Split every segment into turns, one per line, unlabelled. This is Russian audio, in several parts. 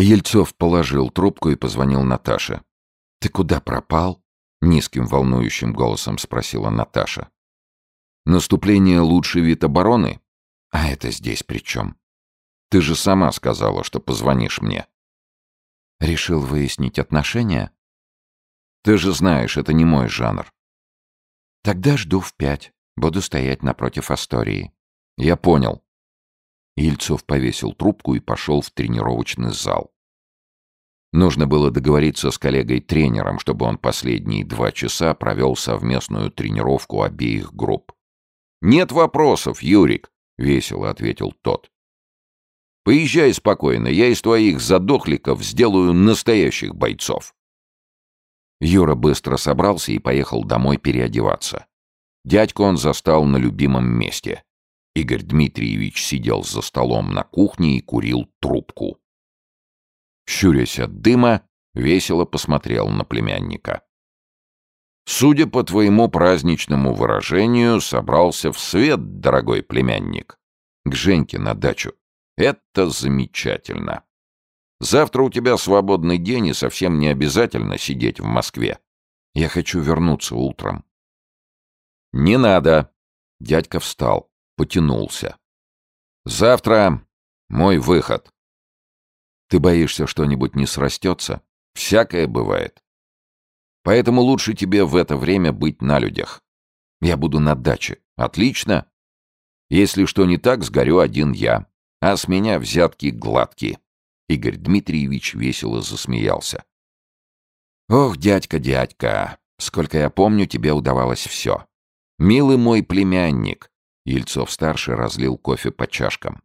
Ельцов положил трубку и позвонил Наташе. «Ты куда пропал?» — низким волнующим голосом спросила Наташа. «Наступление — лучший вид обороны? А это здесь при чем? Ты же сама сказала, что позвонишь мне». «Решил выяснить отношения?» «Ты же знаешь, это не мой жанр». «Тогда жду в пять. Буду стоять напротив Астории». «Я понял». Ельцов повесил трубку и пошел в тренировочный зал. Нужно было договориться с коллегой-тренером, чтобы он последние два часа провел совместную тренировку обеих групп. «Нет вопросов, Юрик», — весело ответил тот. «Поезжай спокойно, я из твоих задохликов сделаю настоящих бойцов». Юра быстро собрался и поехал домой переодеваться. Дядьку он застал на любимом месте. Игорь Дмитриевич сидел за столом на кухне и курил трубку. Щурясь от дыма, весело посмотрел на племянника. «Судя по твоему праздничному выражению, собрался в свет, дорогой племянник. К Женьке на дачу. Это замечательно. Завтра у тебя свободный день, и совсем не обязательно сидеть в Москве. Я хочу вернуться утром». «Не надо!» Дядька встал потянулся. «Завтра мой выход». «Ты боишься, что-нибудь не срастется? Всякое бывает. Поэтому лучше тебе в это время быть на людях. Я буду на даче. Отлично. Если что не так, сгорю один я. А с меня взятки гладкие». Игорь Дмитриевич весело засмеялся. «Ох, дядька, дядька, сколько я помню, тебе удавалось все. Милый мой племянник, Ельцов-старший разлил кофе по чашкам.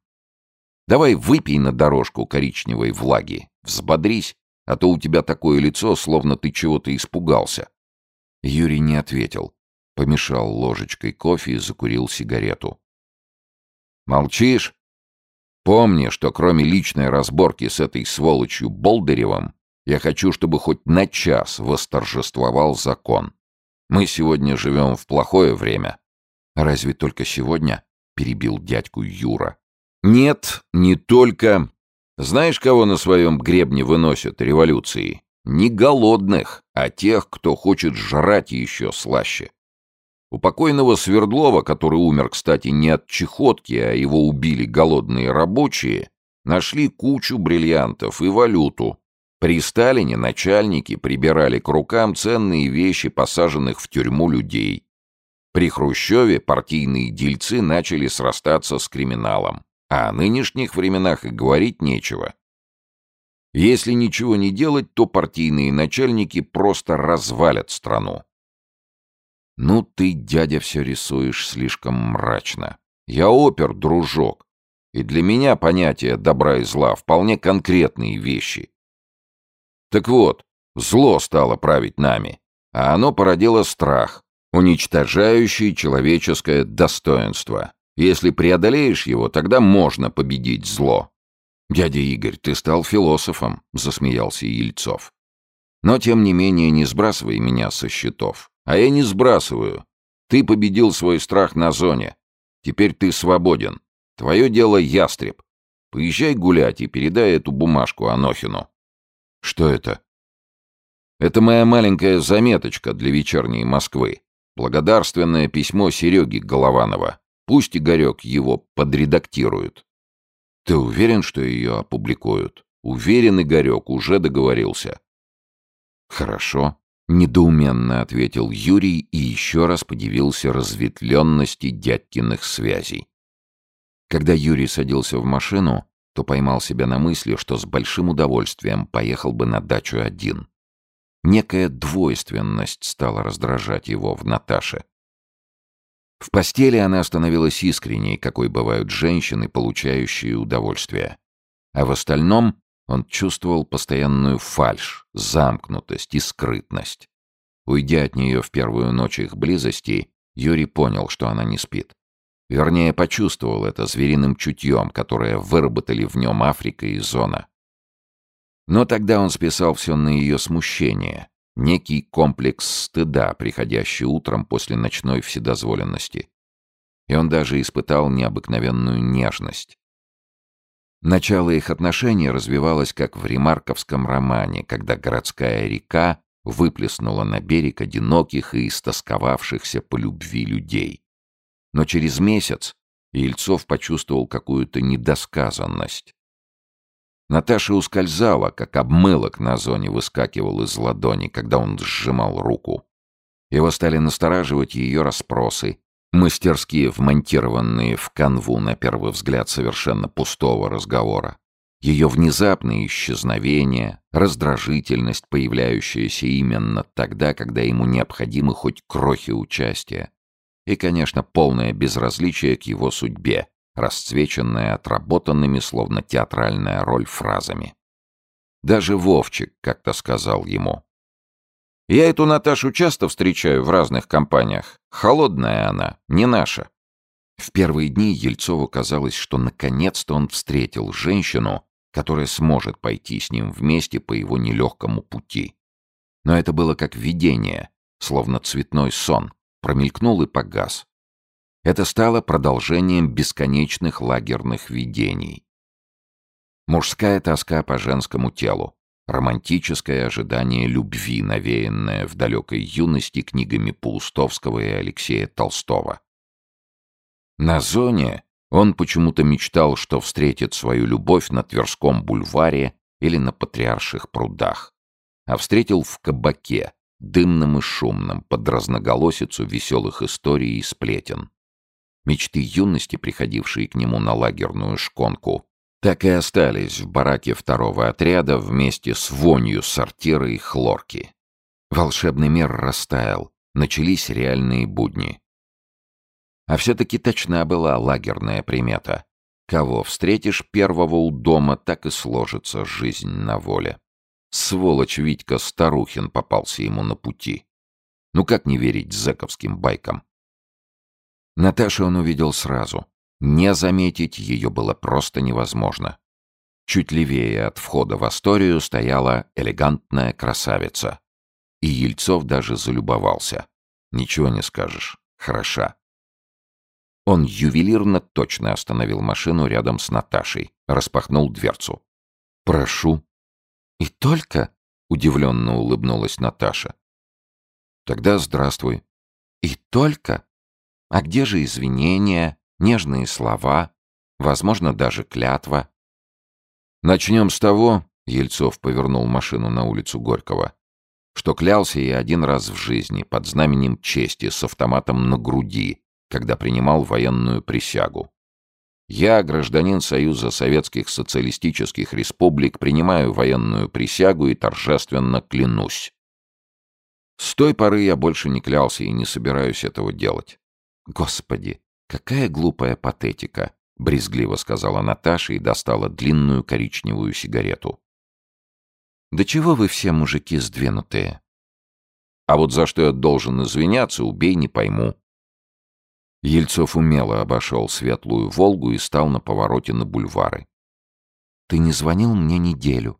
«Давай выпей на дорожку коричневой влаги, взбодрись, а то у тебя такое лицо, словно ты чего-то испугался». Юрий не ответил. Помешал ложечкой кофе и закурил сигарету. «Молчишь? Помни, что кроме личной разборки с этой сволочью Болдыревым, я хочу, чтобы хоть на час восторжествовал закон. Мы сегодня живем в плохое время, «Разве только сегодня?» — перебил дядьку Юра. «Нет, не только. Знаешь, кого на своем гребне выносят революции? Не голодных, а тех, кто хочет жрать еще слаще. У покойного Свердлова, который умер, кстати, не от чехотки, а его убили голодные рабочие, нашли кучу бриллиантов и валюту. При Сталине начальники прибирали к рукам ценные вещи посаженных в тюрьму людей. При Хрущеве партийные дельцы начали срастаться с криминалом, а о нынешних временах и говорить нечего. Если ничего не делать, то партийные начальники просто развалят страну. «Ну ты, дядя, все рисуешь слишком мрачно. Я опер, дружок, и для меня понятие добра и зла вполне конкретные вещи. Так вот, зло стало править нами, а оно породило страх, уничтожающий человеческое достоинство. Если преодолеешь его, тогда можно победить зло. «Дядя Игорь, ты стал философом», — засмеялся Ельцов. «Но, тем не менее, не сбрасывай меня со счетов. А я не сбрасываю. Ты победил свой страх на зоне. Теперь ты свободен. Твое дело ястреб. Поезжай гулять и передай эту бумажку Анохину». «Что это?» «Это моя маленькая заметочка для вечерней Москвы. Благодарственное письмо Сереги Голованова. Пусть Игорек его подредактирует. Ты уверен, что ее опубликуют? Уверен, Игорек уже договорился. Хорошо. Недоуменно ответил Юрий и еще раз подивился разветвленности дядькиных связей. Когда Юрий садился в машину, то поймал себя на мысли, что с большим удовольствием поехал бы на дачу один. Некая двойственность стала раздражать его в Наташе. В постели она становилась искренней, какой бывают женщины, получающие удовольствие. А в остальном он чувствовал постоянную фальшь, замкнутость и скрытность. Уйдя от нее в первую ночь их близости, Юрий понял, что она не спит. Вернее, почувствовал это звериным чутьем, которое выработали в нем Африка и Зона. Но тогда он списал все на ее смущение, некий комплекс стыда, приходящий утром после ночной вседозволенности. И он даже испытал необыкновенную нежность. Начало их отношений развивалось как в ремарковском романе, когда городская река выплеснула на берег одиноких и истосковавшихся по любви людей. Но через месяц Ельцов почувствовал какую-то недосказанность. Наташа ускользала, как обмылок на зоне выскакивал из ладони, когда он сжимал руку. Его стали настораживать ее расспросы, мастерские вмонтированные в канву, на первый взгляд, совершенно пустого разговора. Ее внезапное исчезновение, раздражительность, появляющаяся именно тогда, когда ему необходимы хоть крохи участия. И, конечно, полное безразличие к его судьбе, расцвеченное отработанными, словно театральная роль, фразами. Даже Вовчик как-то сказал ему. «Я эту Наташу часто встречаю в разных компаниях. Холодная она, не наша». В первые дни Ельцову казалось, что наконец-то он встретил женщину, которая сможет пойти с ним вместе по его нелегкому пути. Но это было как видение, словно цветной сон, промелькнул и погас. Это стало продолжением бесконечных лагерных видений. Мужская тоска по женскому телу, романтическое ожидание любви, навеянное в далекой юности книгами Паустовского и Алексея Толстого. На зоне он почему-то мечтал, что встретит свою любовь на Тверском бульваре или на Патриарших прудах. А встретил в кабаке, дымном и шумном, под разноголосицу веселых историй и сплетен. Мечты юности, приходившие к нему на лагерную шконку, так и остались в бараке второго отряда вместе с вонью сортира и хлорки. Волшебный мир растаял, начались реальные будни. А все-таки точна была лагерная примета. Кого встретишь первого у дома, так и сложится жизнь на воле. Сволочь Витька Старухин попался ему на пути. Ну как не верить зэковским байкам? Наташу он увидел сразу. Не заметить ее было просто невозможно. Чуть левее от входа в Асторию стояла элегантная красавица. И Ельцов даже залюбовался. Ничего не скажешь. Хороша. Он ювелирно точно остановил машину рядом с Наташей, распахнул дверцу. «Прошу». «И только?» — удивленно улыбнулась Наташа. «Тогда здравствуй». «И только? А где же извинения, нежные слова, возможно, даже клятва?» «Начнем с того», — Ельцов повернул машину на улицу Горького, «что клялся я один раз в жизни под знаменем чести с автоматом на груди, когда принимал военную присягу. Я, гражданин Союза Советских Социалистических Республик, принимаю военную присягу и торжественно клянусь. С той поры я больше не клялся и не собираюсь этого делать. Господи, какая глупая патетика, брезгливо сказала Наташа и достала длинную коричневую сигарету. Да чего вы все мужики сдвинутые? А вот за что я должен извиняться, убей, не пойму. Ельцов умело обошел светлую «Волгу» и стал на повороте на бульвары. «Ты не звонил мне неделю».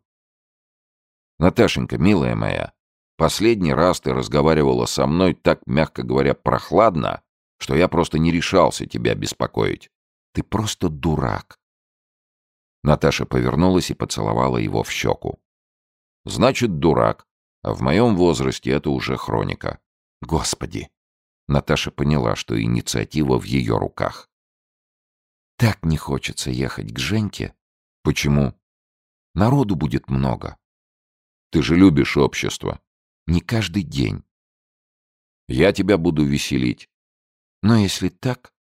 «Наташенька, милая моя, последний раз ты разговаривала со мной так, мягко говоря, прохладно, что я просто не решался тебя беспокоить. Ты просто дурак». Наташа повернулась и поцеловала его в щеку. «Значит, дурак. А в моем возрасте это уже хроника. Господи, Наташа поняла, что инициатива в ее руках. «Так не хочется ехать к Женьке». «Почему?» «Народу будет много». «Ты же любишь общество». «Не каждый день». «Я тебя буду веселить». «Но если так...»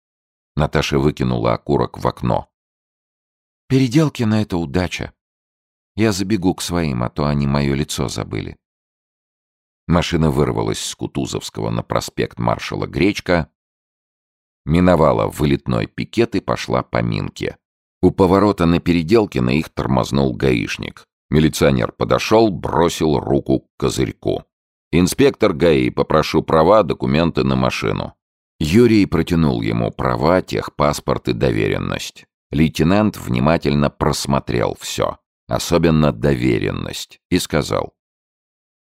Наташа выкинула окурок в окно. «Переделки на это удача. Я забегу к своим, а то они мое лицо забыли». Машина вырвалась с Кутузовского на проспект маршала Гречка, миновала вылетной пикет и пошла по Минке. У поворота на переделке на их тормознул гаишник. Милиционер подошел, бросил руку к козырьку. «Инспектор ГАИ, попрошу права, документы на машину». Юрий протянул ему права, техпаспорт и доверенность. Лейтенант внимательно просмотрел все, особенно доверенность, и сказал.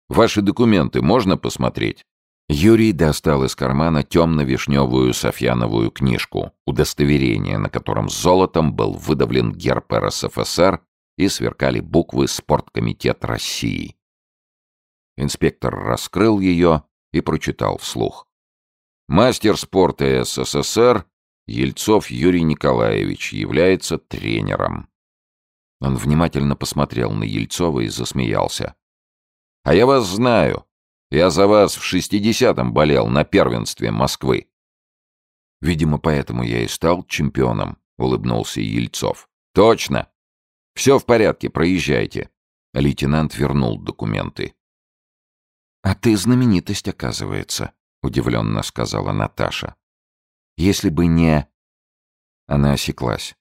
Ваши документы можно посмотреть?» Юрий достал из кармана темно-вишневую софьяновую книжку, удостоверение, на котором золотом был выдавлен герб РСФСР и сверкали буквы «Спорткомитет России». Инспектор раскрыл ее и прочитал вслух. Мастер спорта СССР Ельцов Юрий Николаевич является тренером. Он внимательно посмотрел на Ельцова и засмеялся. «А я вас знаю. Я за вас в шестидесятом болел на первенстве Москвы». «Видимо, поэтому я и стал чемпионом», — улыбнулся Ельцов. «Точно. Все в порядке, проезжайте». Лейтенант вернул документы. «А ты знаменитость, оказывается», — удивленно сказала Наташа. «Если бы не...» Она осеклась.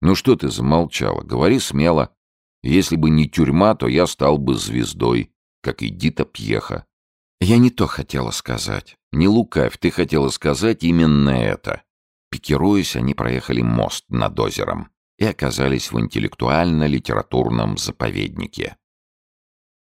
«Ну что ты замолчала? Говори смело. Если бы не тюрьма, то я стал бы звездой, как и Дита Пьеха». «Я не то хотела сказать. Не лукавь, ты хотела сказать именно это». Пикируясь, они проехали мост над озером и оказались в интеллектуально-литературном заповеднике.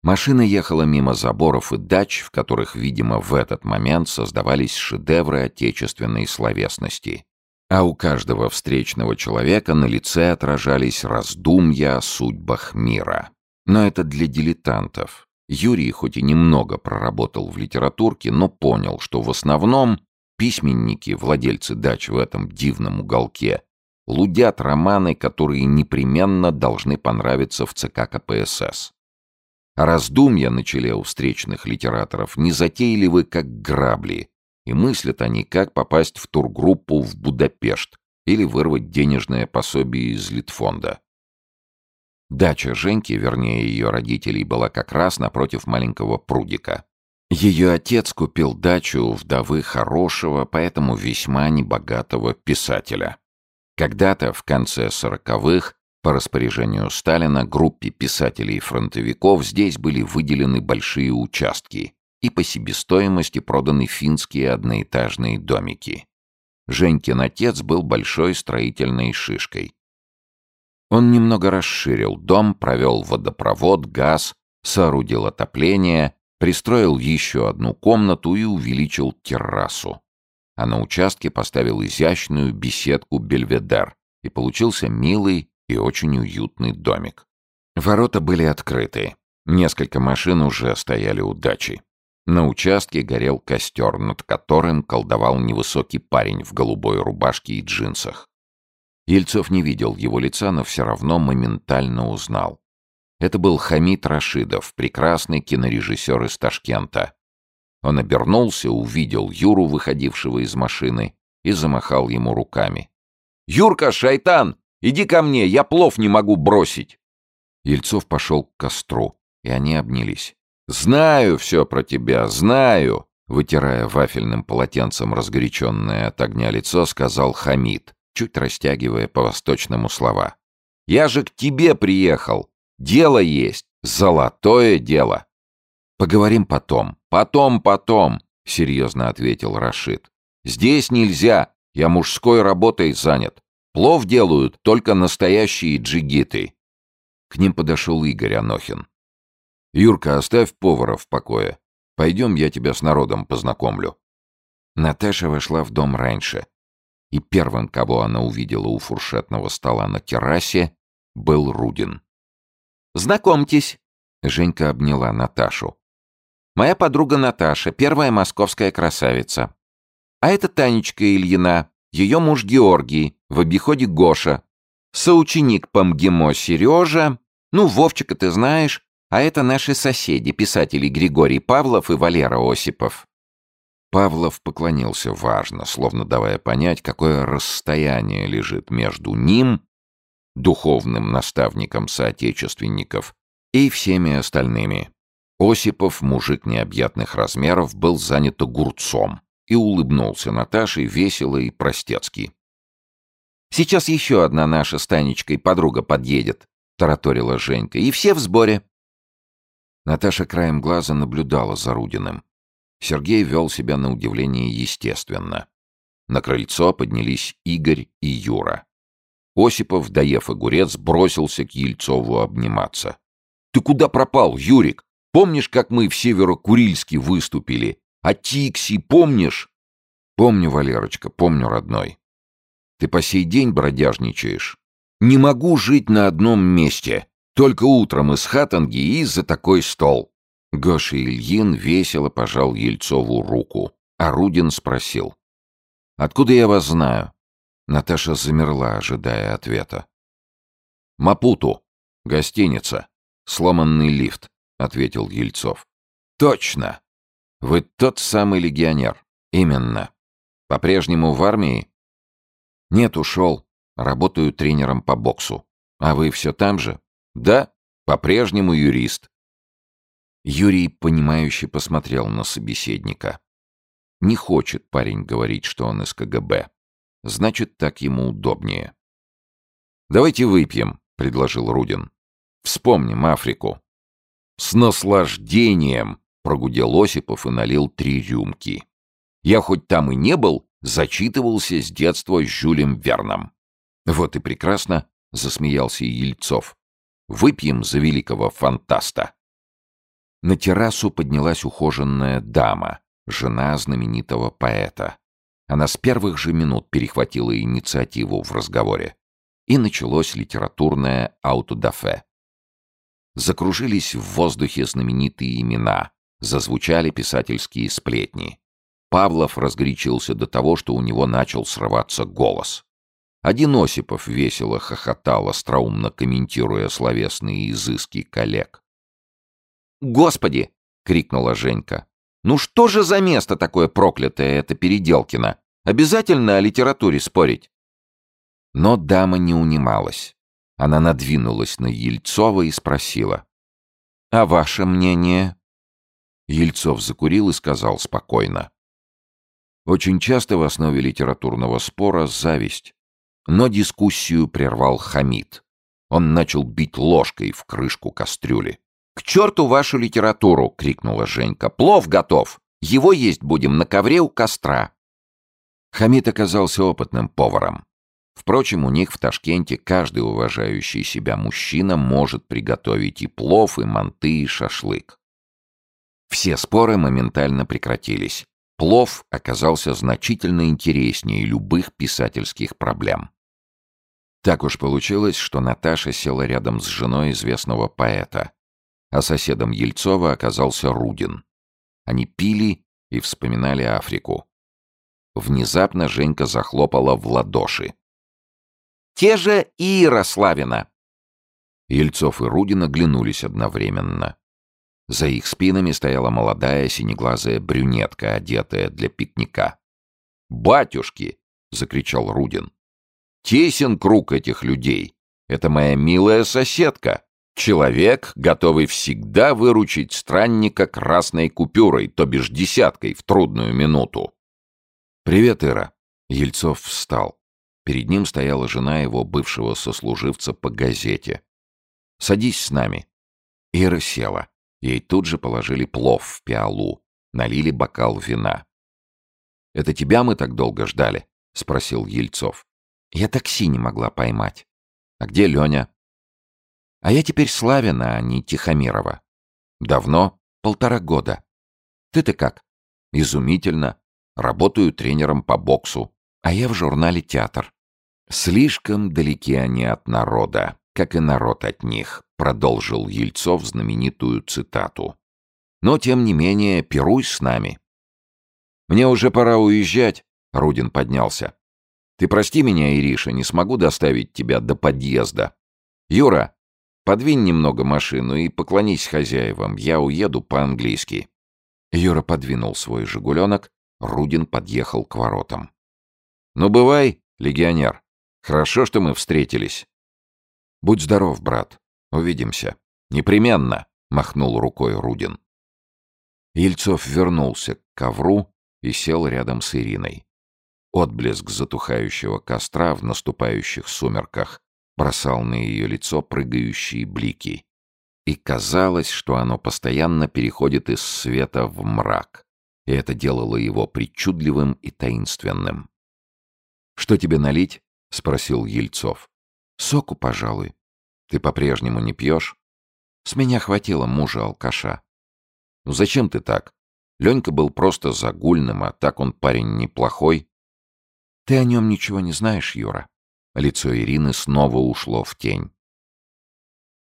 Машина ехала мимо заборов и дач, в которых, видимо, в этот момент создавались шедевры отечественной словесности. А у каждого встречного человека на лице отражались раздумья о судьбах мира. Но это для дилетантов. Юрий хоть и немного проработал в литературке, но понял, что в основном письменники, владельцы дач в этом дивном уголке, лудят романы, которые непременно должны понравиться в ЦК КПСС. Раздумья на челе у встречных литераторов незатейливы, как грабли, и мыслят они, как попасть в тургруппу в Будапешт или вырвать денежное пособие из Литфонда. Дача Женьки, вернее ее родителей, была как раз напротив маленького прудика. Ее отец купил дачу вдовы хорошего, поэтому весьма небогатого писателя. Когда-то, в конце сороковых, по распоряжению Сталина группе писателей-фронтовиков здесь были выделены большие участки и по себестоимости проданы финские одноэтажные домики. Женькин отец был большой строительной шишкой. Он немного расширил дом, провел водопровод, газ, соорудил отопление, пристроил еще одну комнату и увеличил террасу. А на участке поставил изящную беседку «Бельведер», и получился милый и очень уютный домик. Ворота были открыты. Несколько машин уже стояли у дачи. На участке горел костер, над которым колдовал невысокий парень в голубой рубашке и джинсах. Ельцов не видел его лица, но все равно моментально узнал. Это был Хамид Рашидов, прекрасный кинорежиссер из Ташкента. Он обернулся, увидел Юру, выходившего из машины, и замахал ему руками. «Юрка, шайтан! Иди ко мне, я плов не могу бросить!» Ельцов пошел к костру, и они обнялись. «Знаю все про тебя, знаю!» Вытирая вафельным полотенцем разгоряченное от огня лицо, сказал Хамид, чуть растягивая по-восточному слова. «Я же к тебе приехал! Дело есть! Золотое дело!» «Поговорим потом, потом, потом!» — серьезно ответил Рашид. «Здесь нельзя, я мужской работой занят. Плов делают только настоящие джигиты. К ним подошел Игорь Анохин. «Юрка, оставь повара в покое. Пойдем, я тебя с народом познакомлю». Наташа вошла в дом раньше. И первым, кого она увидела у фуршетного стола на террасе, был Рудин. «Знакомьтесь!» — Женька обняла Наташу. «Моя подруга Наташа, первая московская красавица. А это Танечка Ильина, ее муж Георгий, в обиходе Гоша. Соученик по МГИМО Сережа. Ну, Вовчика ты знаешь. А это наши соседи, писатели Григорий Павлов и Валера Осипов. Павлов поклонился важно, словно давая понять, какое расстояние лежит между ним, духовным наставником соотечественников, и всеми остальными. Осипов, мужик необъятных размеров, был занят огурцом и улыбнулся Наташе весело и простецки. «Сейчас еще одна наша с Танечкой подруга подъедет», — тараторила Женька, — «и все в сборе». Наташа краем глаза наблюдала за Рудиным. Сергей вел себя на удивление естественно. На крыльцо поднялись Игорь и Юра. Осипов, доев огурец, бросился к Ельцову обниматься. «Ты куда пропал, Юрик? Помнишь, как мы в Северо-Курильске выступили? А Тикси помнишь? Помню, Валерочка, помню, родной. Ты по сей день бродяжничаешь. Не могу жить на одном месте. Только утром из хатанги и за такой стол. Гоша Ильин весело пожал Ельцову руку, а Рудин спросил. «Откуда я вас знаю?» Наташа замерла, ожидая ответа. «Мапуту. Гостиница. Сломанный лифт», — ответил Ельцов. «Точно! Вы тот самый легионер. Именно. По-прежнему в армии?» «Нет, ушел. Работаю тренером по боксу. А вы все там же?» «Да, по-прежнему юрист». Юрий, понимающе посмотрел на собеседника. Не хочет парень говорить, что он из КГБ. Значит, так ему удобнее. «Давайте выпьем», — предложил Рудин. «Вспомним Африку». «С наслаждением!» — прогудел Осипов и налил три рюмки. «Я хоть там и не был, зачитывался с детства с Жюлем Верном». «Вот и прекрасно», — засмеялся Ельцов. «Выпьем за великого фантаста». На террасу поднялась ухоженная дама, жена знаменитого поэта. Она с первых же минут перехватила инициативу в разговоре. И началось литературное аутодафе. Закружились в воздухе знаменитые имена, зазвучали писательские сплетни. Павлов разгорячился до того, что у него начал срываться голос. Один Осипов весело хохотал, остроумно комментируя словесные изыски коллег.
«Господи!» — крикнула Женька. Ну что же за место такое проклятое это Переделкино? Обязательно о литературе спорить?»
Но дама не унималась. Она надвинулась на Ельцова и спросила. «А ваше мнение?» Ельцов закурил и сказал спокойно. Очень часто в основе литературного спора зависть. Но дискуссию прервал Хамид. Он начал бить ложкой в крышку кастрюли.
«К черту вашу литературу!» — крикнула Женька. «Плов готов! Его есть будем на ковре у костра!»
Хамид оказался опытным поваром. Впрочем, у них в Ташкенте каждый уважающий себя мужчина может приготовить и плов, и манты, и шашлык. Все споры моментально прекратились. Плов оказался значительно интереснее любых писательских проблем. Так уж получилось, что Наташа села рядом с женой известного поэта, а соседом Ельцова оказался Рудин. Они пили и вспоминали Африку. Внезапно Женька захлопала в ладоши.
«Те же Ира Славина!»
Ельцов и Рудин оглянулись одновременно. За их спинами стояла молодая синеглазая брюнетка, одетая для пикника. «Батюшки!» — закричал Рудин. «Тесен круг этих людей! Это моя милая соседка!» Человек, готовый всегда выручить странника красной купюрой, то бишь десяткой, в трудную минуту. «Привет, Ира». Ельцов встал. Перед ним стояла жена его бывшего сослуживца по газете. «Садись с нами». Ира села. Ей тут же положили плов в пиалу, налили бокал вина. «Это тебя мы так долго ждали?» — спросил Ельцов. «Я такси не могла поймать». «А где Леня?» А я теперь Славина, а не Тихомирова. Давно? Полтора года. Ты-то как? Изумительно. Работаю тренером по боксу. А я в журнале «Театр». Слишком далеки они от народа, как и народ от них, продолжил Ельцов знаменитую цитату. Но, тем не менее, пируй с нами. Мне уже пора уезжать, Рудин поднялся. Ты прости меня, Ириша, не смогу доставить тебя до подъезда. Юра, Подвинь немного машину и поклонись хозяевам, я уеду по-английски». Юра подвинул свой «Жигуленок», Рудин подъехал к воротам. «Ну, бывай, легионер. Хорошо, что мы встретились». «Будь здоров, брат. Увидимся». «Непременно», — махнул рукой Рудин. Ельцов вернулся к ковру и сел рядом с Ириной. Отблеск затухающего костра в наступающих сумерках бросал на ее лицо прыгающие блики. И казалось, что оно постоянно переходит из света в мрак, и это делало его причудливым и таинственным. «Что тебе налить?» — спросил Ельцов. «Соку, пожалуй. Ты по-прежнему не пьешь?» «С меня хватило мужа-алкаша». «Ну зачем ты так? Ленька был просто загульным, а так он парень неплохой. Ты о нем ничего не знаешь, Юра. Лицо Ирины снова ушло в тень.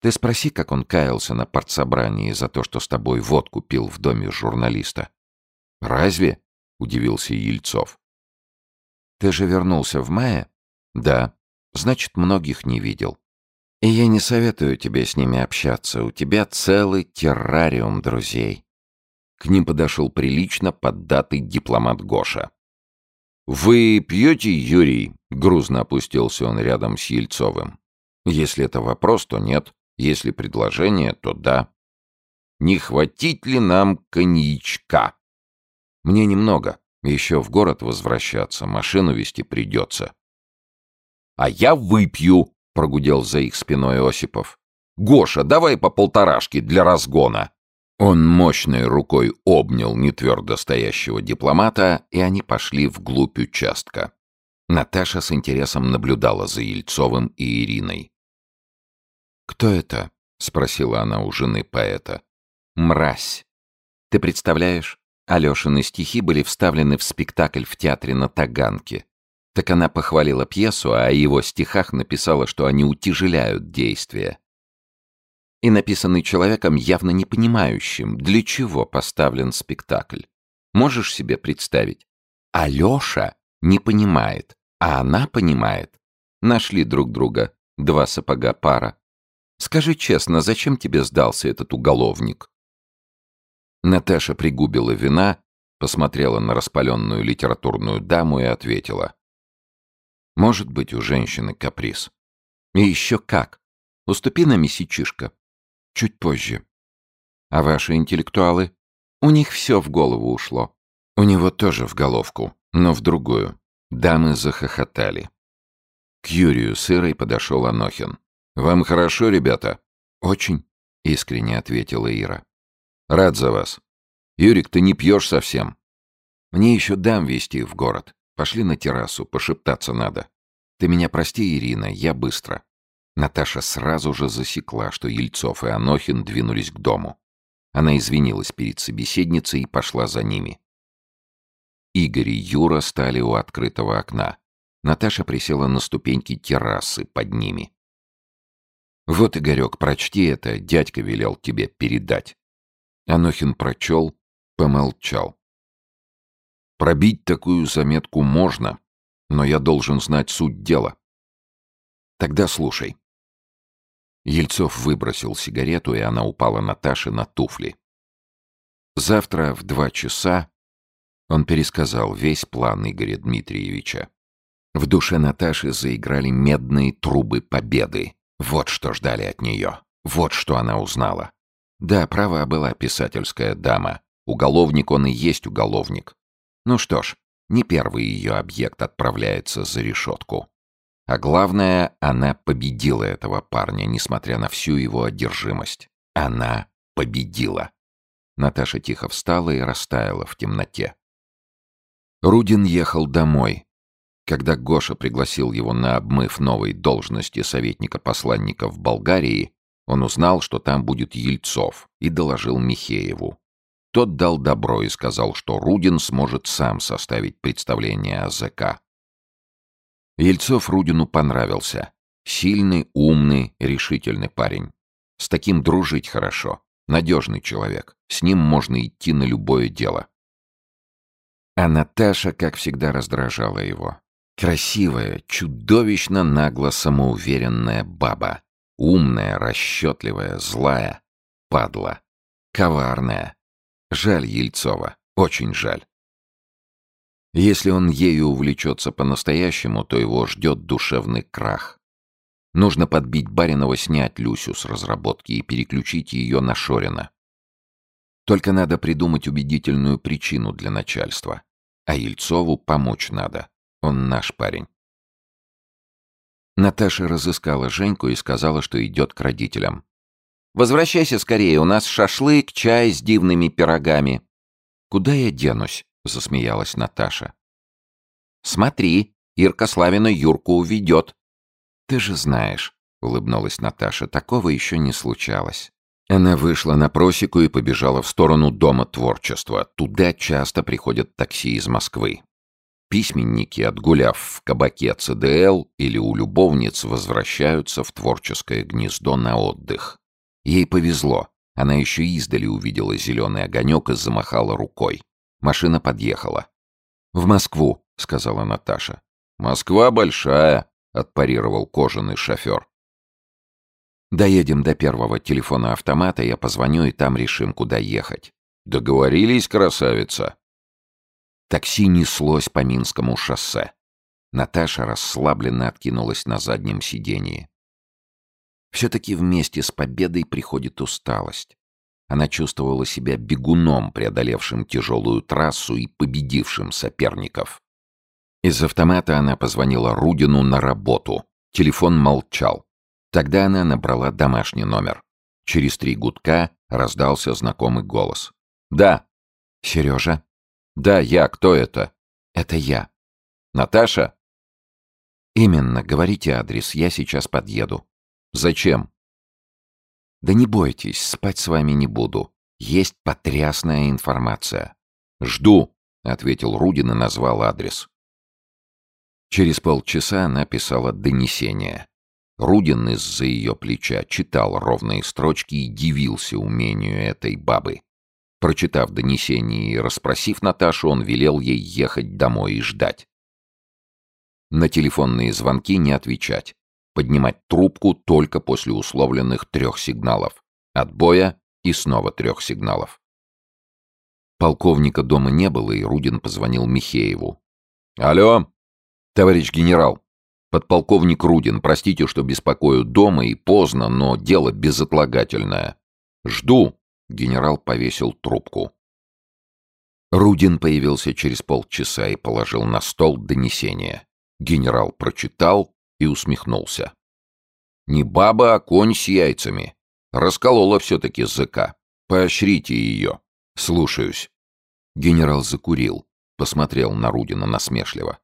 Ты спроси, как он каялся на партсобрании за то, что с тобой водку пил в доме журналиста. «Разве?» — удивился Ельцов. «Ты же вернулся в мае?» «Да. Значит, многих не видел. И я не советую тебе с ними общаться. У тебя целый террариум друзей». К ним подошел прилично поддатый дипломат Гоша. «Вы пьете, Юрий?» — грузно опустился он рядом с Ельцовым. «Если это вопрос, то нет. Если предложение, то да. Не хватить ли нам коньячка? Мне немного. Еще в город возвращаться, машину вести придется. А я выпью, прогудел за их спиной Осипов. Гоша, давай по полторашке для разгона. Он мощной рукой обнял нетвердо стоящего дипломата, и они пошли вглубь участка. Наташа с интересом наблюдала за Ельцовым и Ириной. «Кто это?» — спросила она у жены поэта. «Мразь. Ты представляешь, Алешины стихи были вставлены в спектакль в театре на Таганке. Так она похвалила пьесу, а о его стихах написала, что они утяжеляют действие. И написанный человеком, явно не понимающим, для чего поставлен спектакль. Можешь себе представить? Алеша не понимает, а она понимает. Нашли друг друга, два сапога пара. Скажи честно, зачем тебе сдался этот уголовник?» Наташа пригубила вина, посмотрела на распаленную литературную даму и ответила. «Может быть, у женщины каприз. И еще как. Уступи на месячишко. Чуть позже. А ваши интеллектуалы? У них все в голову ушло. У него тоже в головку, но в другую. Дамы захохотали. К Юрию Сырой подошел Анохин. «Вам хорошо, ребята?» «Очень», — искренне ответила Ира. «Рад за вас. Юрик, ты не пьешь совсем. Мне еще дам вести в город. Пошли на террасу, пошептаться надо. Ты меня прости, Ирина, я быстро». Наташа сразу же засекла, что Ельцов и Анохин двинулись к дому. Она извинилась перед собеседницей и пошла за ними. Игорь и Юра стали у открытого окна. Наташа присела на ступеньки террасы под ними. «Вот, Игорек, прочти это, дядька велел тебе передать». Анохин прочел, помолчал. «Пробить такую заметку можно, но я должен знать суть дела». «Тогда слушай». Ельцов выбросил сигарету, и она упала Наташе на туфли. Завтра в два часа он пересказал весь план Игоря Дмитриевича. В душе Наташи заиграли медные трубы победы, вот что ждали от нее. Вот что она узнала. Да, права была писательская дама. Уголовник он и есть уголовник. Ну что ж, не первый ее объект отправляется за решетку. А главное, она победила этого парня, несмотря на всю его одержимость. Она победила. Наташа тихо встала и растаяла в темноте. Рудин ехал домой, когда Гоша пригласил его на обмыв новой должности советника-посланника в Болгарии, он узнал, что там будет Ельцов, и доложил Михееву. Тот дал добро и сказал, что Рудин сможет сам составить представление о ЗК. Ельцов Рудину понравился. Сильный, умный, решительный парень. С таким дружить хорошо. Надежный человек. С ним можно идти на любое дело. А Наташа, как всегда, раздражала его. Красивая, чудовищно нагло самоуверенная баба. Умная, расчетливая, злая. Падла. Коварная. Жаль Ельцова. Очень жаль. Если он ею увлечется по-настоящему, то его ждет душевный крах. Нужно подбить Баринова снять Люсю с разработки и переключить ее на Шорина. Только надо придумать убедительную причину для начальства. А Ельцову помочь надо. Он наш парень. Наташа разыскала Женьку и сказала, что идет к родителям. «Возвращайся скорее, у нас шашлык, чай с дивными пирогами». «Куда я денусь?» — засмеялась Наташа. «Смотри, Ирка Славина Юрку уведет». «Ты же знаешь», — улыбнулась Наташа, — «такого еще не случалось». Она вышла на просеку и побежала в сторону Дома творчества. Туда часто приходят такси из Москвы. Письменники, отгуляв в кабаке ЦДЛ или у любовниц, возвращаются в творческое гнездо на отдых. Ей повезло. Она еще издали увидела зеленый огонек и замахала рукой. Машина подъехала. «В Москву», — сказала Наташа. «Москва большая», — отпарировал кожаный шофер. «Доедем до первого телефона автомата, я позвоню, и там решим, куда ехать». «Договорились, красавица?» Такси неслось по Минскому шоссе. Наташа расслабленно откинулась на заднем сидении. Все-таки вместе с победой приходит усталость. Она чувствовала себя бегуном, преодолевшим тяжелую трассу и победившим соперников. Из автомата она позвонила Рудину на работу. Телефон молчал. Тогда она набрала домашний номер. Через три гудка раздался знакомый голос. «Да». «Сережа?» «Да, я. Кто это?» «Это я». «Наташа?» «Именно. Говорите адрес. Я сейчас подъеду». «Зачем?» «Да не бойтесь. Спать с вами не буду. Есть потрясная информация». «Жду», — ответил Рудин и назвал адрес.
Через полчаса она писала донесение. Рудин из-за ее плеча читал ровные строчки и дивился умению этой бабы. Прочитав донесение и расспросив Наташу, он велел ей ехать домой и ждать. На телефонные звонки не отвечать. Поднимать трубку только после условленных трех сигналов. Отбоя и снова трех сигналов. Полковника дома не было, и Рудин позвонил Михееву.
«Алло,
товарищ генерал, подполковник Рудин, простите, что беспокою дома и поздно, но дело безотлагательное. Жду». Генерал повесил трубку. Рудин появился через полчаса и положил на стол донесение. Генерал прочитал и усмехнулся. «Не баба, а конь с яйцами. Расколола все-таки ЗК. Поощрите ее. Слушаюсь». Генерал закурил, посмотрел на Рудина насмешливо.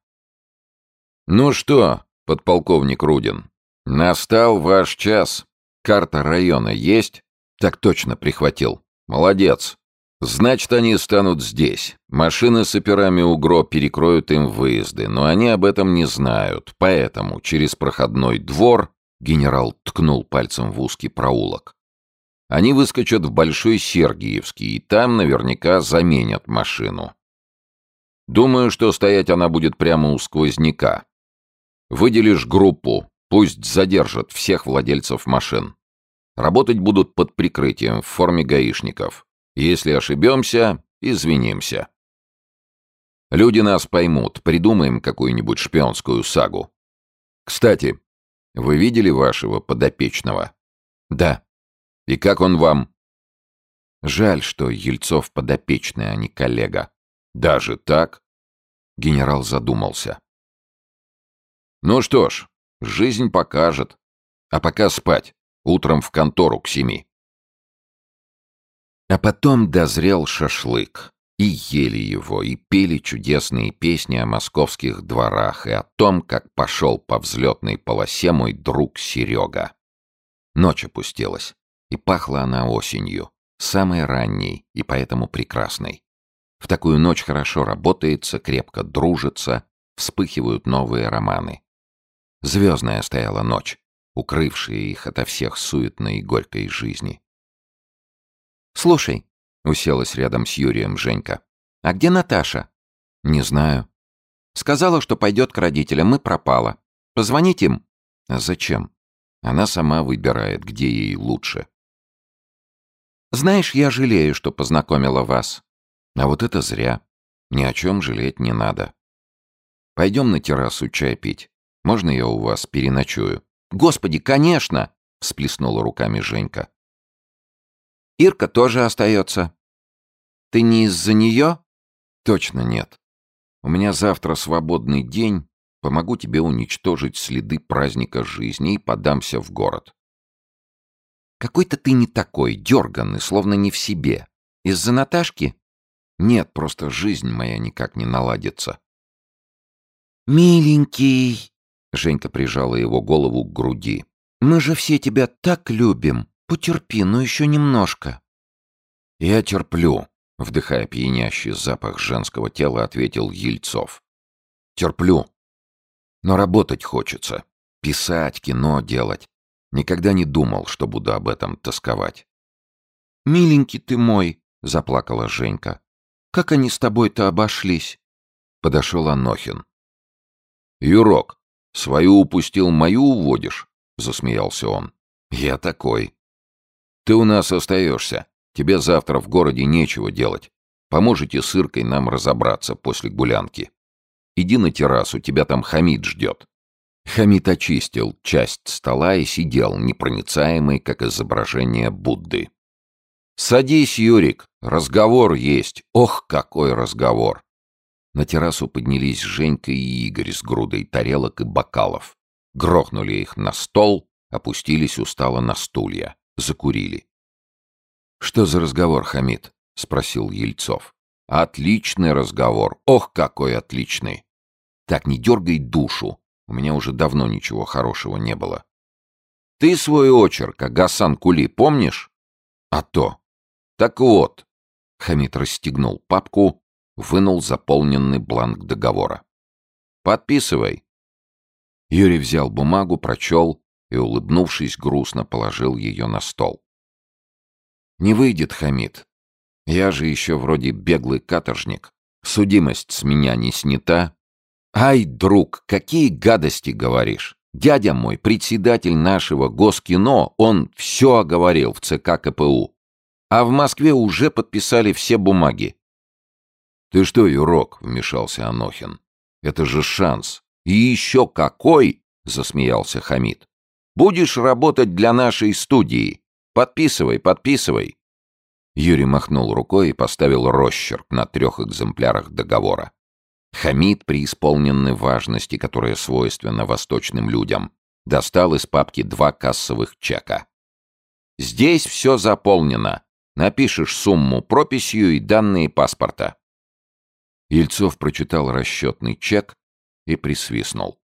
«Ну что, подполковник Рудин, настал ваш час. Карта района есть?» Так точно прихватил. Молодец. Значит, они станут здесь. Машины с операми УГРО перекроют им выезды, но они об этом не знают. Поэтому через проходной двор генерал ткнул пальцем в узкий проулок. Они выскочат в Большой Сергиевский, и там наверняка заменят машину. Думаю, что стоять она будет прямо у сквозняка. Выделишь группу, пусть задержат всех владельцев машин. Работать будут под прикрытием в форме гаишников. Если ошибемся, извинимся. Люди нас поймут, придумаем какую-нибудь шпионскую сагу. Кстати, вы видели вашего подопечного?
Да.
И как он вам?
Жаль, что Ельцов подопечный, а не коллега.
Даже так?
Генерал задумался.
Ну что ж, жизнь покажет. А пока спать. Утром в контору к семи. А потом дозрел шашлык. И ели его, и пели чудесные песни о московских дворах и о том, как пошел по взлетной полосе мой друг Серега. Ночь опустилась, и пахла она осенью, самой ранней и поэтому прекрасной. В такую ночь хорошо работается, крепко дружится, вспыхивают новые романы. Звездная стояла ночь, укрывшие их ото всех суетной и горькой жизни.
«Слушай», — уселась рядом с Юрием Женька, — «а где Наташа?»
«Не знаю».
«Сказала, что пойдет к родителям и пропала. Позвонить им?»
«А зачем? Она сама выбирает, где ей лучше».
«Знаешь, я жалею, что познакомила вас».
«А вот это зря. Ни о чем жалеть не надо. Пойдем на террасу чай пить. Можно я у вас переночую?»
«Господи, конечно!» — всплеснула руками Женька. «Ирка тоже остается. Ты не из-за нее?»
«Точно нет. У меня завтра свободный день. Помогу тебе уничтожить следы праздника жизни и подамся в город».
«Какой-то ты не такой, дерганный, словно не в себе. Из-за Наташки?»
«Нет, просто жизнь моя никак не наладится».
«Миленький!» Женька прижала его голову к груди. «Мы же все тебя так любим.
Потерпи, но еще немножко.
Я терплю, вдыхая пьянящий запах женского тела, ответил Ельцов. Терплю. Но работать хочется. Писать, кино делать. Никогда не думал, что буду об этом тосковать.
«Миленький ты мой!» — заплакала Женька. «Как они с тобой-то обошлись?»
Подошел Анохин. «Юрок, свою упустил, мою уводишь?» — засмеялся он. «Я такой. Ты у нас остаешься. Тебе завтра в городе нечего делать. Поможете с Иркой нам разобраться после гулянки. Иди на террасу, тебя там Хамид ждет». Хамид очистил часть стола и сидел, непроницаемый, как изображение Будды. «Садись, Юрик, разговор есть. Ох, какой разговор!» На террасу поднялись Женька и Игорь с грудой тарелок и бокалов. Грохнули их на стол, опустились устало на стулья, закурили. «Что за разговор, Хамид?» — спросил Ельцов. «Отличный разговор. Ох, какой отличный! Так, не дергай душу. У меня уже давно ничего хорошего не было. Ты свой очерк о Гасан Кули помнишь? А то. Так вот. Хамид расстегнул папку, вынул заполненный бланк договора. Подписывай. Юрий взял бумагу, прочел и, улыбнувшись, грустно положил ее на стол. «Не выйдет, Хамид. Я же еще вроде беглый каторжник. Судимость с меня не снята, «Ай, друг, какие гадости говоришь! Дядя мой, председатель нашего Госкино, он все оговорил в ЦК КПУ. А в Москве уже подписали все бумаги». «Ты что, Юрок?» — вмешался Анохин. «Это же шанс!» «И еще какой!» — засмеялся Хамид. «Будешь работать для нашей студии. Подписывай, подписывай!» Юрий махнул рукой и поставил росчерк на трех экземплярах договора. Хамид, преисполненный важности, которая свойственна восточным людям, достал из папки два кассовых чека. «Здесь все заполнено. Напишешь сумму прописью и данные паспорта». Ельцов прочитал расчетный чек и присвистнул.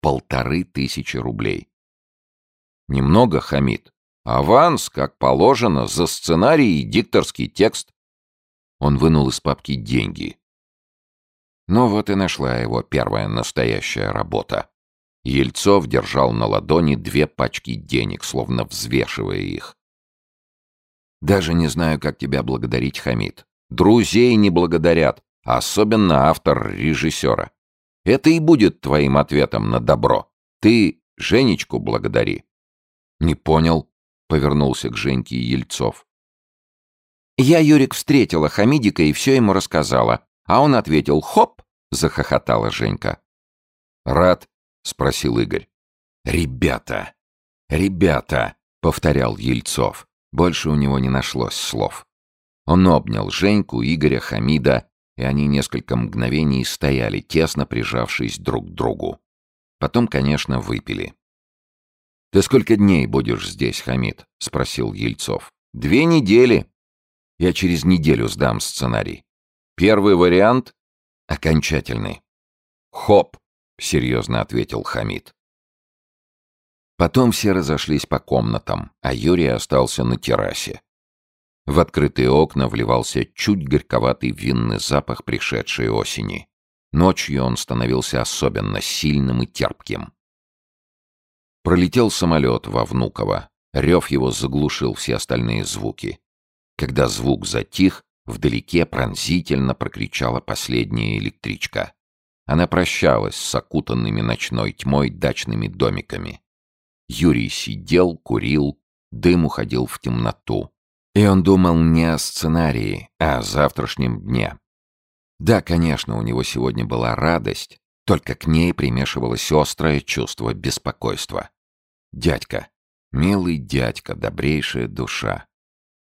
Полторы тысячи рублей. Немного, Хамид. Аванс, как положено, за сценарий и дикторский текст. Он вынул из папки деньги, ну вот и нашла его первая настоящая работа. Ельцов держал на ладони две пачки денег, словно взвешивая их. «Даже не знаю, как тебя благодарить, Хамид. Друзей не благодарят, особенно автор режиссера. Это и будет твоим ответом на добро. Ты Женечку благодари». «Не понял», — повернулся к Женьке Ельцов. «Я, Юрик, встретила Хамидика и все ему рассказала. А он ответил «Хоп!» — захохотала Женька. «Рад?» — спросил Игорь. «Ребята! Ребята!» — повторял Ельцов. Больше у него не нашлось слов. Он обнял Женьку, Игоря, Хамида, и они несколько мгновений стояли, тесно прижавшись друг к другу. Потом, конечно, выпили. «Ты сколько дней будешь здесь, Хамид?» — спросил Ельцов. «Две недели. Я через неделю сдам сценарий. Первый вариант — окончательный. «Хоп!» — серьезно ответил Хамид. Потом все разошлись по комнатам, а Юрий остался на террасе. В открытые окна вливался чуть горьковатый винный запах пришедшей осени. Ночью он становился особенно сильным и терпким. Пролетел самолет во Внуково. Рев его заглушил все остальные звуки. Когда звук затих, Вдалеке пронзительно прокричала последняя электричка. Она прощалась с окутанными ночной тьмой дачными домиками. Юрий сидел, курил, дым уходил в темноту. И он думал не о сценарии, а о завтрашнем дне. Да, конечно, у него сегодня была радость, только к ней примешивалось острое чувство беспокойства. Дядька, милый дядька, добрейшая душа.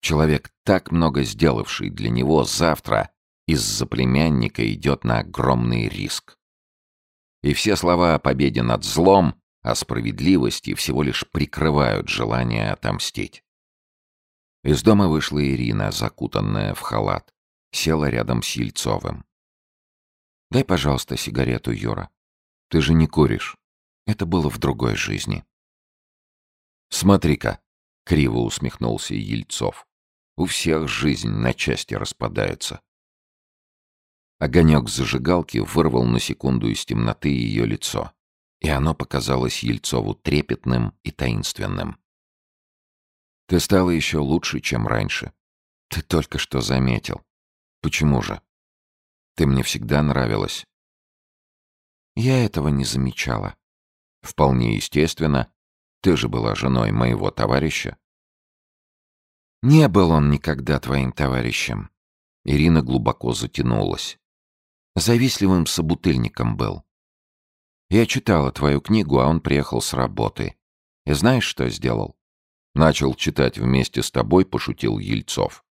Человек, так много сделавший для него, завтра из-за племянника идет на огромный риск. И все слова о победе над злом, о справедливости всего лишь прикрывают желание отомстить. Из дома вышла Ирина, закутанная в халат. Села рядом с Ельцовым. «Дай, пожалуйста, сигарету, Юра. Ты же не куришь. Это было в другой жизни». «Смотри-ка, Криво усмехнулся Ельцов. У всех жизнь на части распадается. Огонек зажигалки вырвал на секунду из темноты ее лицо, и оно показалось Ельцову трепетным и таинственным. «Ты стала еще лучше, чем раньше. Ты только что заметил. Почему же? Ты мне всегда нравилась». «Я этого не замечала». «Вполне естественно. Ты же была женой моего товарища». «Не был он никогда твоим товарищем». Ирина глубоко затянулась. Завистливым собутыльником был. Я читала твою книгу, а он приехал с работы. И знаешь, что сделал? Начал читать вместе с тобой, пошутил Ельцов.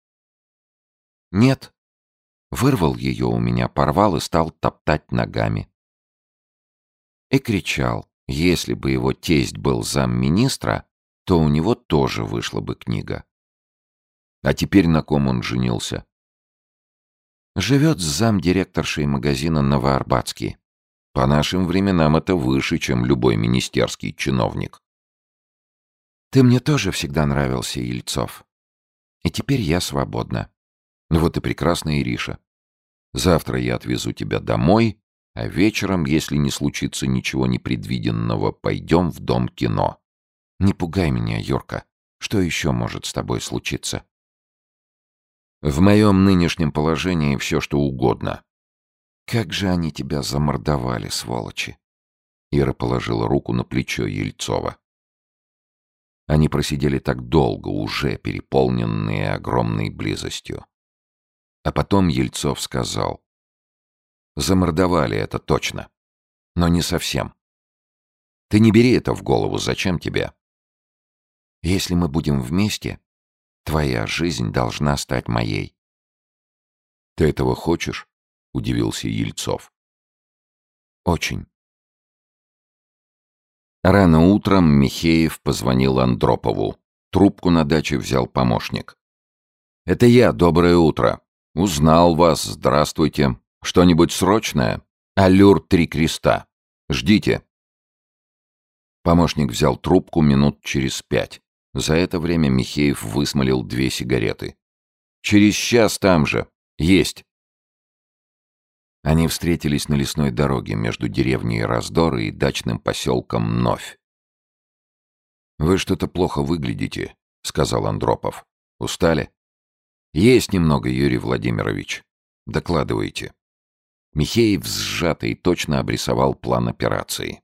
Нет. Вырвал ее у меня, порвал и стал топтать ногами. И кричал, если бы его тесть был замминистра, то у него тоже вышла бы книга. А теперь на ком он женился? Живет с замдиректоршей магазина Новоарбатский. По нашим временам это выше, чем любой министерский чиновник. Ты мне тоже всегда нравился, Ельцов. И теперь я свободна. Вот и прекрасно, Ириша. Завтра я отвезу тебя домой, а вечером, если не случится ничего непредвиденного, пойдем в дом кино. Не пугай меня, Юрка. Что еще может с тобой случиться? В моем нынешнем положении все что угодно. Как же они тебя замордовали, сволочи!» Ира положила руку на плечо Ельцова. Они просидели так долго, уже переполненные огромной близостью. А потом Ельцов сказал. «Замордовали это точно. Но не совсем. Ты не бери это в голову, зачем тебе? Если мы будем вместе, Твоя жизнь должна стать моей. Ты этого хочешь? Удивился Ельцов. Очень. Рано утром Михеев позвонил Андропову. Трубку на даче взял помощник. «Это я, доброе утро. Узнал вас, здравствуйте. Что-нибудь срочное? Аллюр три креста. Ждите». Помощник взял трубку минут через пять. За это время Михеев высмолил две сигареты. «Через час там же. Есть!» Они встретились на лесной дороге между деревней Раздоры и дачным поселком Новь. «Вы что-то плохо выглядите», — сказал Андропов. «Устали?» «Есть немного, Юрий Владимирович. Докладывайте». Михеев сжато и точно обрисовал план операции.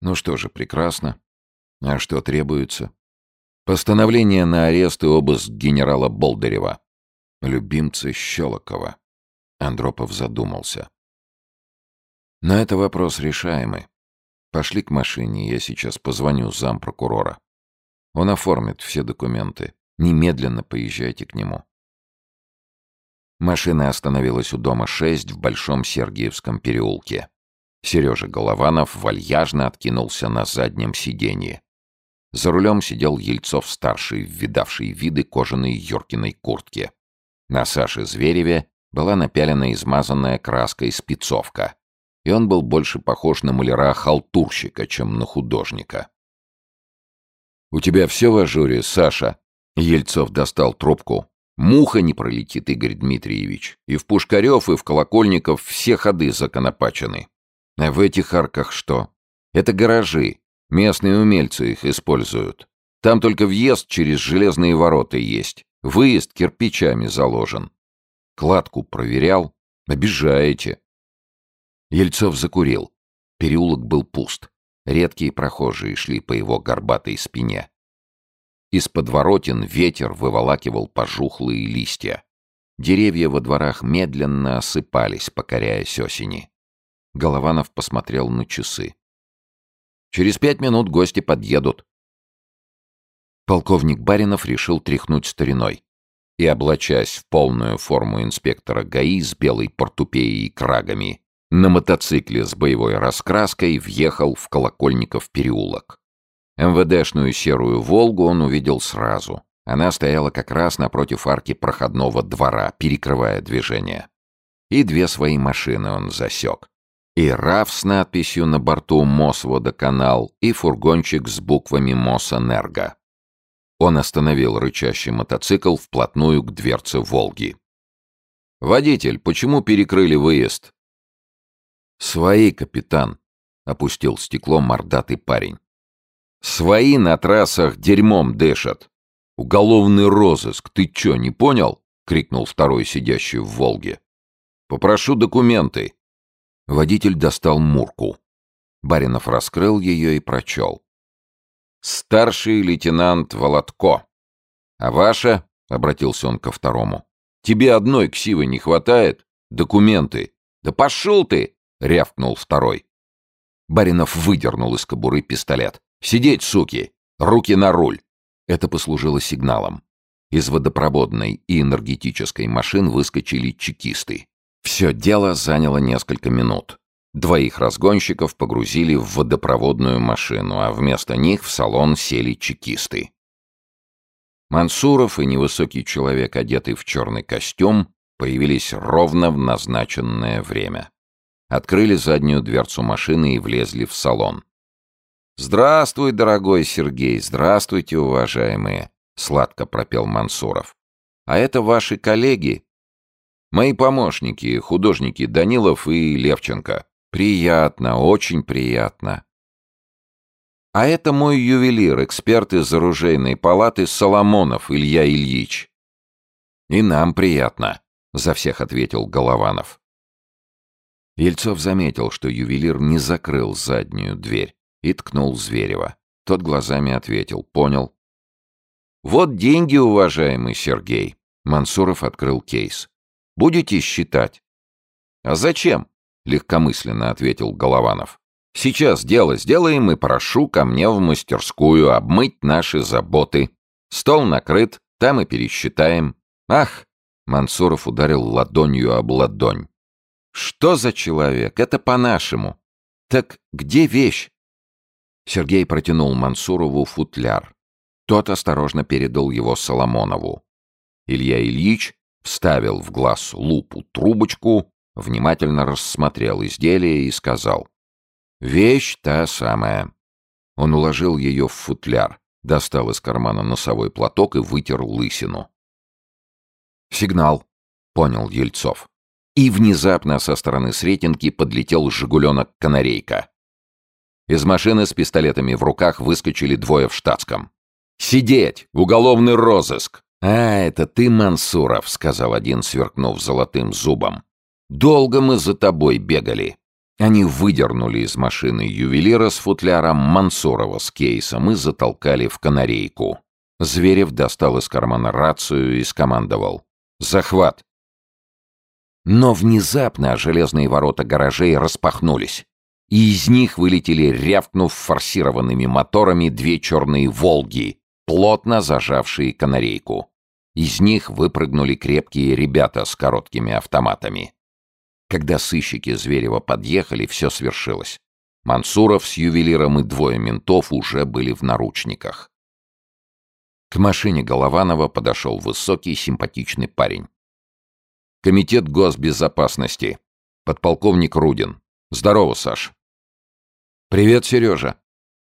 «Ну что же, прекрасно. А что требуется? Постановление на арест и обыск генерала Болдырева. Любимца Щелокова. Андропов задумался. Но это вопрос решаемый. Пошли к машине, я сейчас позвоню зампрокурора. Он оформит все документы. Немедленно поезжайте к нему. Машина остановилась у дома 6 в Большом Сергиевском переулке. Сережа Голованов вальяжно откинулся на заднем сиденье. За рулем сидел Ельцов-старший, видавший виды кожаной Юркиной куртки. На Саше Звереве была напялена измазанная краской спецовка, и он был больше похож на маляра-халтурщика, чем на художника. «У тебя все в ажуре, Саша?» Ельцов достал трубку. «Муха не пролетит, Игорь Дмитриевич. И в Пушкарев, и в Колокольников все ходы законопачены. А в этих арках что? Это гаражи. Местные умельцы их используют. Там только въезд через железные ворота есть. Выезд кирпичами заложен. Кладку проверял. Обижаете. Ельцов закурил. Переулок был пуст. Редкие прохожие шли по его горбатой спине. Из подворотен ветер выволакивал пожухлые листья. Деревья во дворах медленно осыпались, покоряясь осени. Голованов посмотрел на часы. Через пять минут гости подъедут. Полковник Баринов решил тряхнуть стариной и, облачаясь в полную форму инспектора ГАИ с белой портупеей и крагами, на мотоцикле с боевой раскраской въехал в Колокольников переулок. МВДшную серую «Волгу» он увидел сразу. Она стояла как раз напротив арки проходного двора, перекрывая движение. И две свои машины он засек и РАФ с надписью на борту «Мосводоканал» и фургончик с буквами «Мосэнерго».
Он остановил рычащий мотоцикл вплотную к дверце «Волги». «Водитель, почему перекрыли выезд?» «Свои, капитан», — опустил стекло мордатый парень. «Свои на трассах дерьмом дышат. Уголовный розыск, ты чё, не понял?» — крикнул второй, сидящий в «Волге». «Попрошу документы». Водитель достал мурку. Баринов раскрыл ее и прочел. «Старший лейтенант Володко». «А ваша?» — обратился он ко второму. «Тебе одной ксивы не хватает? Документы». «Да пошел ты!» — рявкнул второй. Баринов выдернул из кобуры пистолет. «Сидеть, суки! Руки на руль!» Это послужило сигналом. Из водопроводной и энергетической машин выскочили чекисты. Все дело заняло несколько минут. Двоих разгонщиков погрузили в водопроводную машину, а вместо них в салон сели чекисты. Мансуров и невысокий человек, одетый в черный костюм, появились ровно в назначенное время. Открыли заднюю дверцу машины и влезли в салон. «Здравствуй, дорогой Сергей, здравствуйте, уважаемые», — сладко пропел Мансуров. «А это ваши коллеги?» «Мои помощники, художники Данилов и Левченко. Приятно, очень приятно. А это мой ювелир, эксперт из оружейной палаты Соломонов Илья Ильич. И нам приятно, за всех ответил Голованов. Ельцов заметил, что ювелир не закрыл заднюю дверь и ткнул Зверева. Тот глазами ответил, понял. «Вот деньги, уважаемый Сергей!» Мансуров открыл кейс. «Будете считать?» «А зачем?» — легкомысленно ответил Голованов. «Сейчас дело сделаем и прошу ко мне в мастерскую обмыть наши заботы. Стол накрыт, там и пересчитаем. Ах!» — Мансуров ударил ладонью об ладонь. «Что за человек? Это по-нашему. Так где вещь?» Сергей протянул Мансурову футляр. Тот осторожно передал его Соломонову. Илья Ильич вставил в глаз лупу трубочку внимательно рассмотрел изделие и сказал. «Вещь та самая». Он уложил ее в футляр, достал из кармана носовой платок и вытер лысину. «Сигнал», — понял Ельцов. И внезапно со стороны Сретенки подлетел «Жигуленок-канарейка». Из машины с пистолетами в руках выскочили двое в штатском. «Сидеть! Уголовный розыск!» «А, это ты, Мансуров», — сказал один, сверкнув золотым зубом. Долго мы за тобой бегали». Они выдернули из машины ювелира с футляром Мансурова с кейсом и затолкали в канарейку. Зверев достал из кармана рацию и скомандовал. «Захват!» Но внезапно железные ворота гаражей распахнулись, и из них вылетели, рявкнув форсированными моторами, две черные «Волги», плотно зажавшие канарейку. Из них выпрыгнули крепкие ребята с короткими автоматами. Когда сыщики Зверева подъехали, все свершилось. Мансуров с ювелиром и двое ментов уже были в наручниках. К машине Голованова подошел высокий, симпатичный парень. «Комитет госбезопасности. Подполковник Рудин. Здорово, Саш». «Привет, Сережа.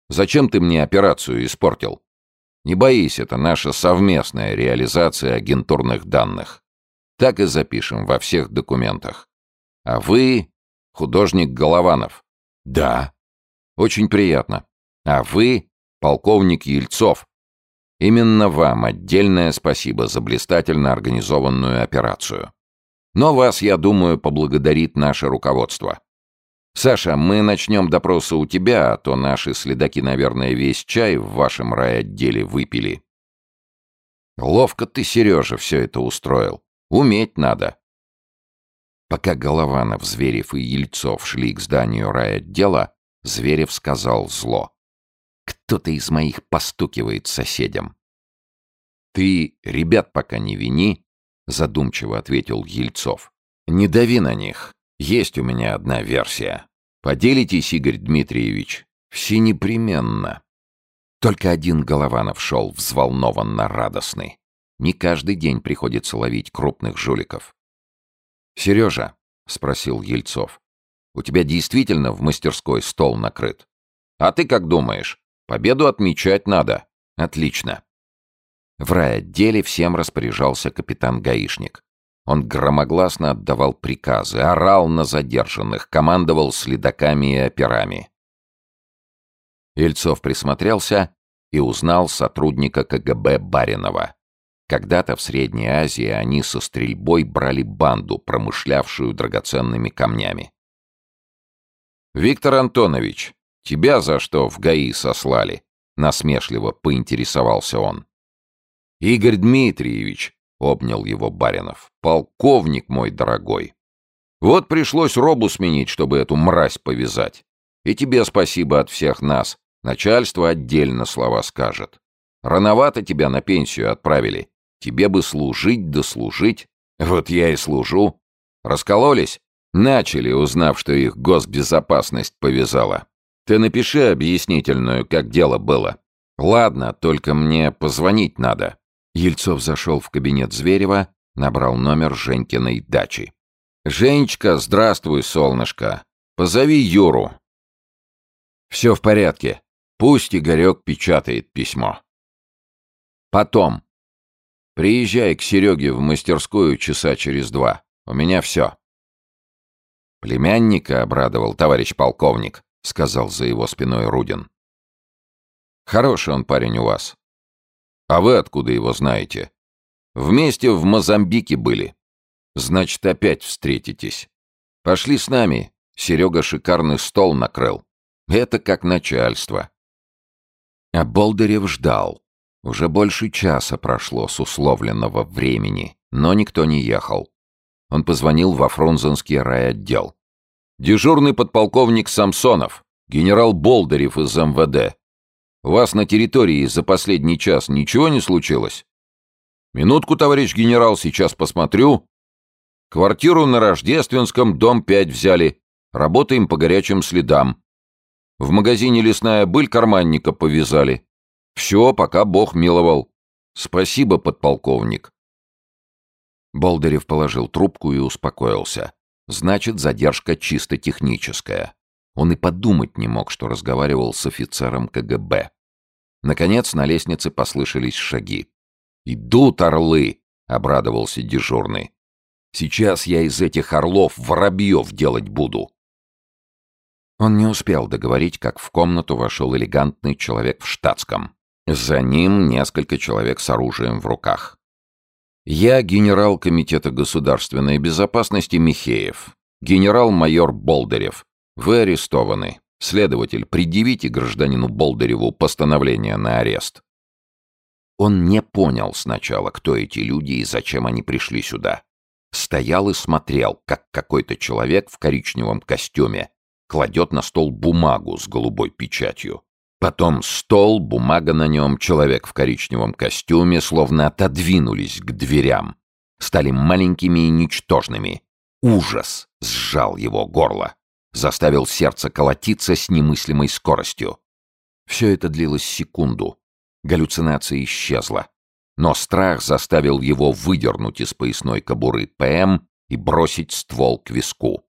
Зачем ты мне операцию испортил?» «Не боись, это наша совместная реализация агентурных данных. Так и запишем во всех документах. А вы художник Голованов? Да. Очень приятно. А вы полковник Ельцов. Именно вам отдельное спасибо за блистательно организованную операцию. Но вас, я думаю, поблагодарит наше руководство. Саша, мы начнем допросы у тебя, а то наши следаки, наверное, весь чай в вашем райотделе выпили. Ловко ты, Сережа, все это устроил. Уметь надо. Пока Голованов, Зверев и Ельцов шли к зданию райотдела, Зверев сказал зло. «Кто-то из моих постукивает соседям». «Ты ребят пока не вини», — задумчиво ответил Ельцов. «Не дави на них. Есть у меня одна версия. Поделитесь, Игорь Дмитриевич. Все непременно». Только один Голованов шел взволнованно радостный. Не каждый день приходится ловить крупных жуликов. «Сережа», — спросил Ельцов, — «у тебя действительно в мастерской стол накрыт? А ты как думаешь? Победу отмечать надо. Отлично. В райотделе всем распоряжался капитан-гаишник. Он громогласно отдавал приказы, орал на задержанных, командовал следаками и операми. Ельцов присмотрелся и узнал сотрудника КГБ Баринова. Когда-то в Средней Азии они со стрельбой брали банду, промышлявшую драгоценными камнями. «Виктор Антонович, тебя за что в ГАИ сослали?» — насмешливо поинтересовался он. «Игорь Дмитриевич», — обнял его Баринов, — «полковник мой дорогой. Вот пришлось робу сменить, чтобы эту мразь повязать. И тебе спасибо от всех нас. Начальство отдельно слова скажет. Рановато тебя на пенсию отправили. Тебе бы служить да служить. Вот я и служу. Раскололись? Начали, узнав, что их госбезопасность повязала. Ты напиши объяснительную, как дело было. Ладно, только мне позвонить надо. Ельцов зашел в кабинет Зверева, набрал номер Женькиной дачи. «Женечка, здравствуй, солнышко. Позови Юру». «Все в порядке. Пусть Игорек печатает письмо». «Потом. Приезжай к Сереге в мастерскую часа через два. У меня все». «Племянника обрадовал товарищ полковник», — сказал за его спиной Рудин. «Хороший он парень у вас. А вы откуда его знаете? Вместе в Мозамбике были. Значит, опять встретитесь. Пошли с нами. Серега шикарный стол накрыл. Это как начальство. А Болдырев ждал. Уже больше часа прошло с условленного времени, но никто не ехал. Он позвонил во Фрунзенский райотдел. «Дежурный подполковник Самсонов, генерал Болдырев из МВД. Вас на территории за последний час ничего не случилось? Минутку, товарищ генерал, сейчас посмотрю. Квартиру на Рождественском, дом 5 взяли. Работаем по горячим следам. В магазине «Лесная быль» карманника повязали. Все, пока Бог миловал. Спасибо, подполковник. Болдырев положил трубку и успокоился. Значит, задержка чисто техническая. Он и подумать не мог, что разговаривал с офицером КГБ. Наконец на лестнице послышались шаги. «Идут орлы!» — обрадовался дежурный. «Сейчас я из этих орлов воробьев делать буду!» Он не успел договорить, как в комнату вошел элегантный человек в штатском. За ним несколько человек с оружием в руках. «Я генерал Комитета государственной безопасности Михеев, генерал-майор Болдырев. Вы арестованы. Следователь, предъявите гражданину Болдыреву постановление на арест. Он не понял сначала, кто эти люди и зачем они пришли сюда. Стоял и смотрел, как какой-то человек в коричневом костюме кладет на стол бумагу с голубой печатью. Потом стол, бумага на нем, человек в коричневом костюме словно отодвинулись к дверям. Стали маленькими и ничтожными. Ужас сжал его горло заставил сердце колотиться с немыслимой скоростью. Все это длилось секунду. Галлюцинация исчезла. Но страх заставил его выдернуть из поясной кобуры ПМ и бросить ствол к виску.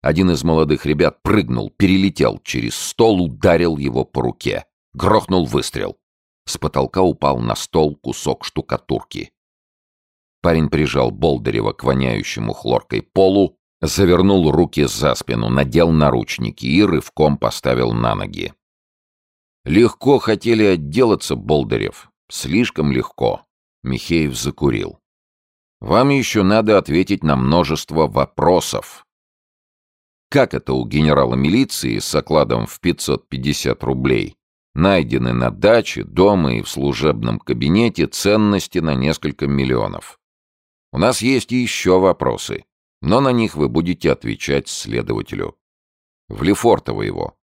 Один из молодых ребят прыгнул, перелетел через стол, ударил его по руке. Грохнул выстрел. С потолка упал на стол кусок штукатурки. Парень прижал Болдырева к воняющему хлоркой полу Завернул руки за спину, надел наручники и рывком поставил на ноги. Легко хотели отделаться, Болдырев. Слишком легко. Михеев закурил. Вам еще надо ответить на множество вопросов. Как это у генерала милиции с окладом в 550 рублей найдены на даче, дома и в служебном кабинете ценности на несколько миллионов? У нас есть еще вопросы но на них вы будете отвечать следователю. В Лефортово его.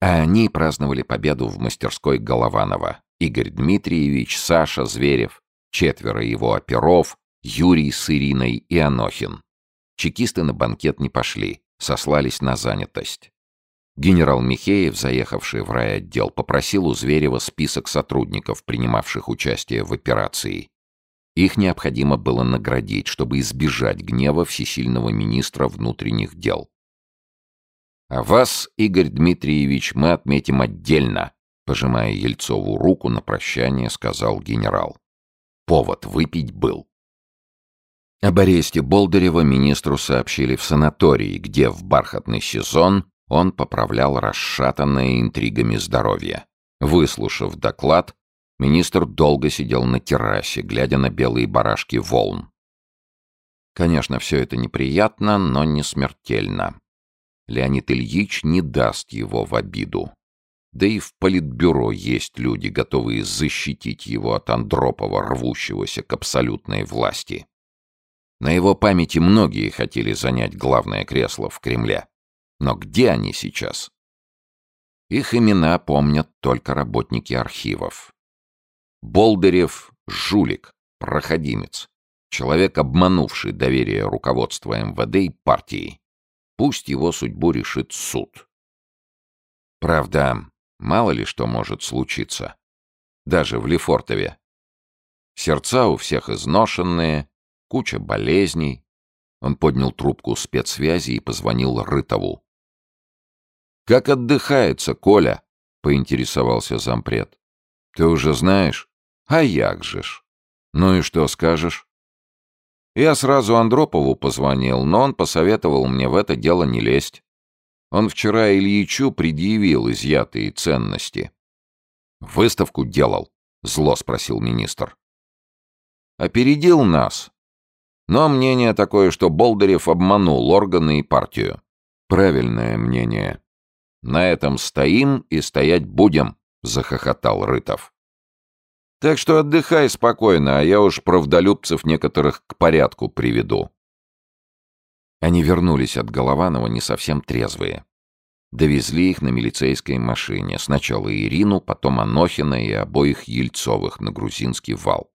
А они праздновали победу в мастерской Голованова. Игорь Дмитриевич, Саша Зверев, четверо его оперов, Юрий с Ириной и Анохин. Чекисты на банкет не пошли, сослались на занятость. Генерал Михеев, заехавший в райотдел, попросил у Зверева список сотрудников, принимавших участие в операции. Их необходимо было наградить, чтобы избежать гнева всесильного министра внутренних дел. «А вас, Игорь Дмитриевич, мы отметим отдельно»,
Пожимая Ельцову руку на прощание, сказал генерал. Повод выпить был. Об аресте Болдырева министру сообщили в санатории, где в бархатный сезон он поправлял расшатанное интригами здоровье. Выслушав доклад, министр долго сидел на террасе, глядя на белые барашки волн. Конечно, все это неприятно, но не смертельно. Леонид Ильич не даст его в обиду. Да и в политбюро есть люди, готовые защитить его от Андропова, рвущегося к абсолютной власти. На его памяти многие хотели занять главное кресло в Кремле. Но где они сейчас? Их имена помнят только работники архивов. Болдырев — жулик, проходимец, человек, обманувший доверие руководства МВД и партии. Пусть его судьбу решит суд. Правда, Мало ли что может случиться. Даже в Лефортове. Сердца у всех изношенные, куча болезней. Он поднял трубку спецсвязи и позвонил Рытову. «Как отдыхается, Коля?» — поинтересовался зампред. «Ты уже знаешь? А як же ж? Ну и что скажешь?» Я сразу Андропову позвонил, но он посоветовал мне в это дело не лезть. Он вчера Ильичу предъявил изъятые ценности. «Выставку делал?» — зло спросил министр. «Опередил нас. Но мнение такое, что Болдырев обманул органы и партию. Правильное мнение. На этом стоим и стоять будем», — захохотал Рытов. «Так что отдыхай спокойно, а я уж правдолюбцев некоторых к порядку приведу». Они вернулись от Голованова не совсем трезвые. Довезли их на милицейской машине. Сначала Ирину, потом Анохина и обоих Ельцовых на грузинский вал.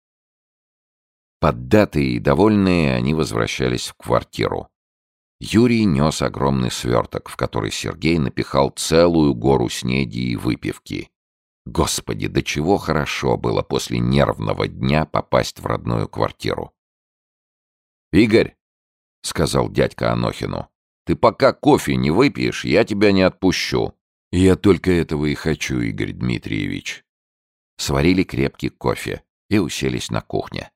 Поддатые и довольные они возвращались в квартиру. Юрий нес огромный сверток, в который Сергей напихал целую гору снеди и выпивки. Господи, до чего хорошо было после нервного дня попасть в родную квартиру. «Игорь!» — сказал дядька Анохину. «Ты пока кофе не выпьешь, я тебя не отпущу». «Я только этого и хочу, Игорь Дмитриевич». Сварили крепкий кофе и уселись на кухне.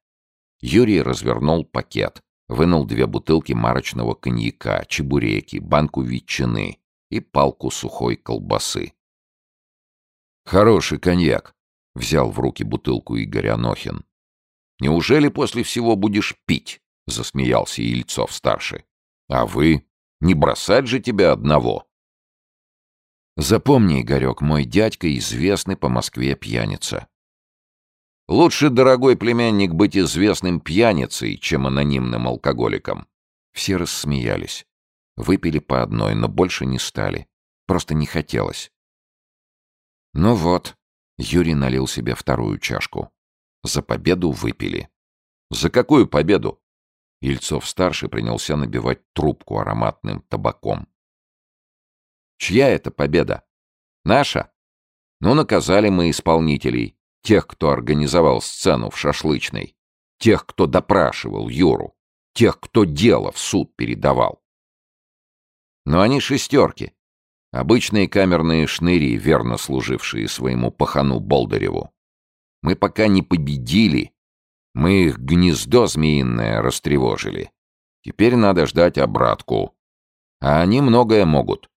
Юрий развернул пакет, вынул две бутылки марочного коньяка, чебуреки, банку ветчины и палку сухой колбасы. «Хороший коньяк», — взял в руки бутылку Игорь Анохин. «Неужели после всего будешь пить?» — засмеялся Ельцов-старший. «А вы? Не бросать же тебя одного!» «Запомни, Игорек, мой дядька известный по Москве пьяница». «Лучше, дорогой племянник, быть известным пьяницей, чем анонимным алкоголиком». Все рассмеялись. Выпили по одной, но больше не стали. Просто не хотелось. Ну вот, Юрий налил себе вторую чашку. За победу выпили. За какую победу? Ельцов-старший принялся набивать трубку ароматным табаком. «Чья это победа? Наша? Ну, наказали мы исполнителей, тех, кто организовал сцену в шашлычной, тех, кто допрашивал Юру, тех, кто дело в суд передавал. Но они шестерки, обычные камерные шныри, верно служившие своему пахану Болдыреву. Мы пока не победили, мы их гнездо змеиное растревожили. Теперь надо ждать обратку. А они многое могут.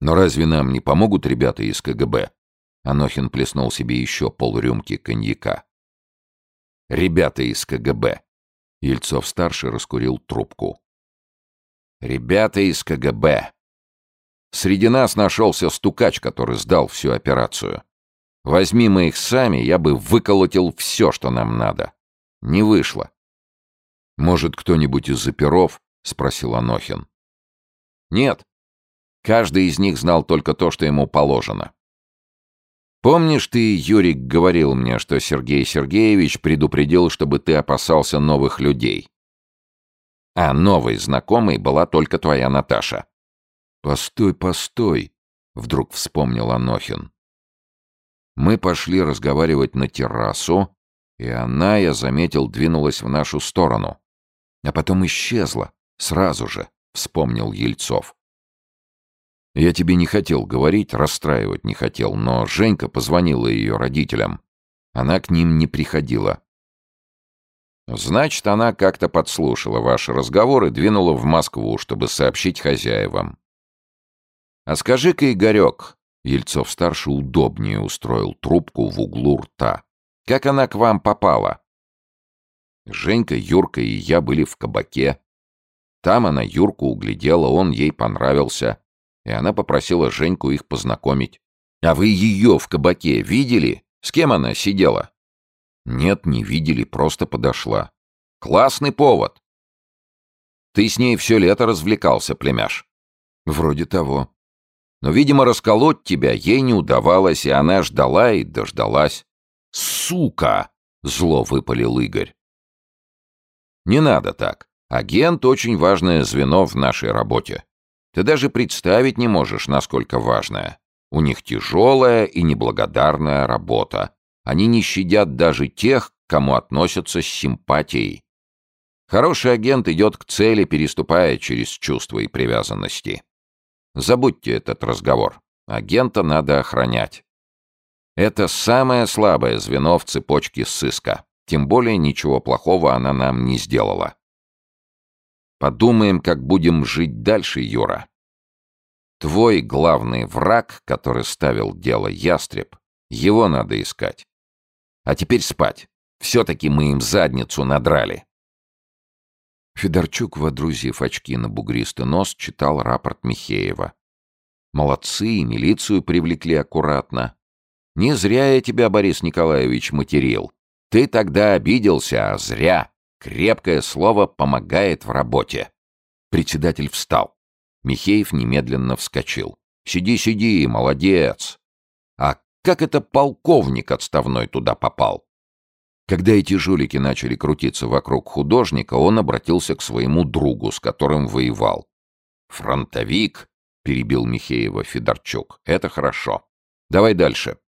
Но разве нам не помогут ребята из КГБ? Анохин плеснул себе еще полрюмки коньяка. Ребята из КГБ. Ельцов-старший раскурил трубку. Ребята из КГБ. Среди нас нашелся стукач, который сдал всю операцию. Возьми мы их сами, я бы выколотил все, что нам надо. Не вышло. «Может, кто-нибудь из оперов?» — спросил Анохин. «Нет. Каждый из них знал только то, что ему положено. Помнишь, ты, Юрик, говорил мне, что Сергей Сергеевич предупредил, чтобы ты опасался новых людей? А новой знакомой была только твоя Наташа». «Постой, постой», — вдруг вспомнил Анохин. Мы пошли разговаривать на террасу, и она, я заметил, двинулась в нашу сторону. А потом исчезла, сразу же, вспомнил Ельцов. Я тебе не хотел говорить, расстраивать не хотел, но Женька позвонила ее родителям. Она к ним не приходила. Значит, она как-то подслушала ваши разговоры двинула в Москву, чтобы сообщить хозяевам. А скажи-ка, Игорек, Ельцов-старший удобнее устроил трубку в углу рта. Как она к вам попала? Женька, Юрка и я были в кабаке. Там она Юрку углядела, он ей понравился и она попросила Женьку их познакомить. «А вы ее в кабаке видели? С кем она сидела?» «Нет, не видели, просто подошла». «Классный повод!» «Ты с ней все лето развлекался, племяш?» «Вроде того». «Но, видимо, расколоть тебя ей не удавалось, и она ждала и дождалась». «Сука!» — зло выпалил Игорь. «Не надо так. Агент — очень важное звено в нашей работе. Ты даже представить не можешь, насколько важная. У них тяжелая и неблагодарная работа. Они не щадят даже тех, к кому относятся с симпатией. Хороший агент идет к цели, переступая через чувства и привязанности. Забудьте этот разговор. Агента надо охранять. Это самое слабое звено в цепочке сыска. Тем более ничего плохого она нам не сделала. Подумаем, как будем жить дальше, Юра. Твой главный враг, который ставил дело ястреб, его надо искать. А теперь спать. Все-таки мы им задницу надрали. Федорчук, водрузив очки на бугристый нос, читал рапорт Михеева. Молодцы, и милицию привлекли аккуратно. Не зря я тебя, Борис Николаевич, материл. Ты тогда обиделся, а зря. Крепкое слово помогает в работе. Председатель встал. Михеев немедленно вскочил. «Сиди, сиди, молодец!» «А как это полковник отставной туда попал?» Когда эти жулики начали крутиться вокруг художника, он обратился к своему другу, с которым воевал. «Фронтовик?» — перебил Михеева Федорчук. «Это хорошо. Давай дальше.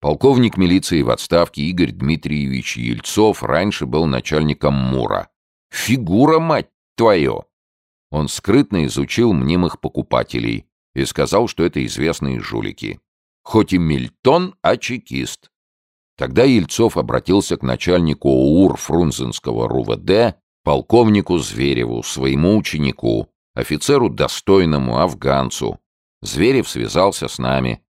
Полковник милиции в отставке Игорь Дмитриевич Ельцов раньше был начальником МУРа. Фигура, мать твою! Он скрытно изучил мнимых покупателей и сказал, что это известные жулики. Хоть и Мильтон, а чекист. Тогда Ельцов обратился к начальнику УУР Фрунзенского РУВД, полковнику Звереву, своему ученику, офицеру достойному, афганцу. Зверев связался с нами,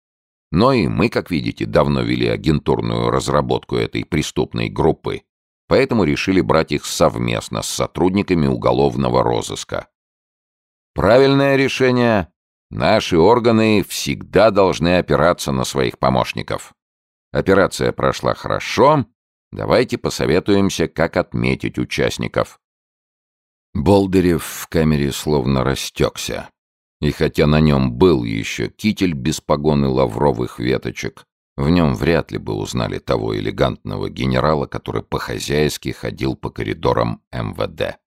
но и мы, как видите, давно вели агентурную разработку этой преступной группы, поэтому решили брать их совместно с сотрудниками уголовного розыска. Правильное решение. Наши органы всегда должны опираться на своих помощников. Операция прошла хорошо. Давайте посоветуемся, как отметить участников. Болдырев в камере словно растекся. И хотя на нем был еще китель без погоны лавровых веточек, в нем вряд ли бы узнали того элегантного генерала, который по-хозяйски ходил по коридорам МВД.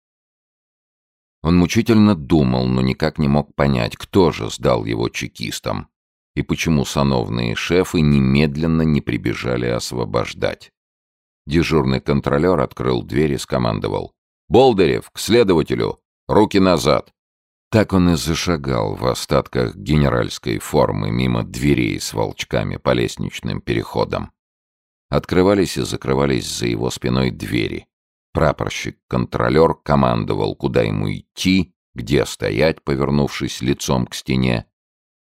Он мучительно думал, но никак не мог понять, кто же сдал его чекистам и почему сановные шефы немедленно не прибежали освобождать. Дежурный контролер открыл дверь и скомандовал. «Болдырев, к следователю! Руки назад!» Так он и зашагал в остатках генеральской формы мимо дверей с волчками по лестничным переходам. Открывались и закрывались за его спиной двери. Прапорщик-контролер командовал, куда ему идти, где стоять, повернувшись лицом к стене.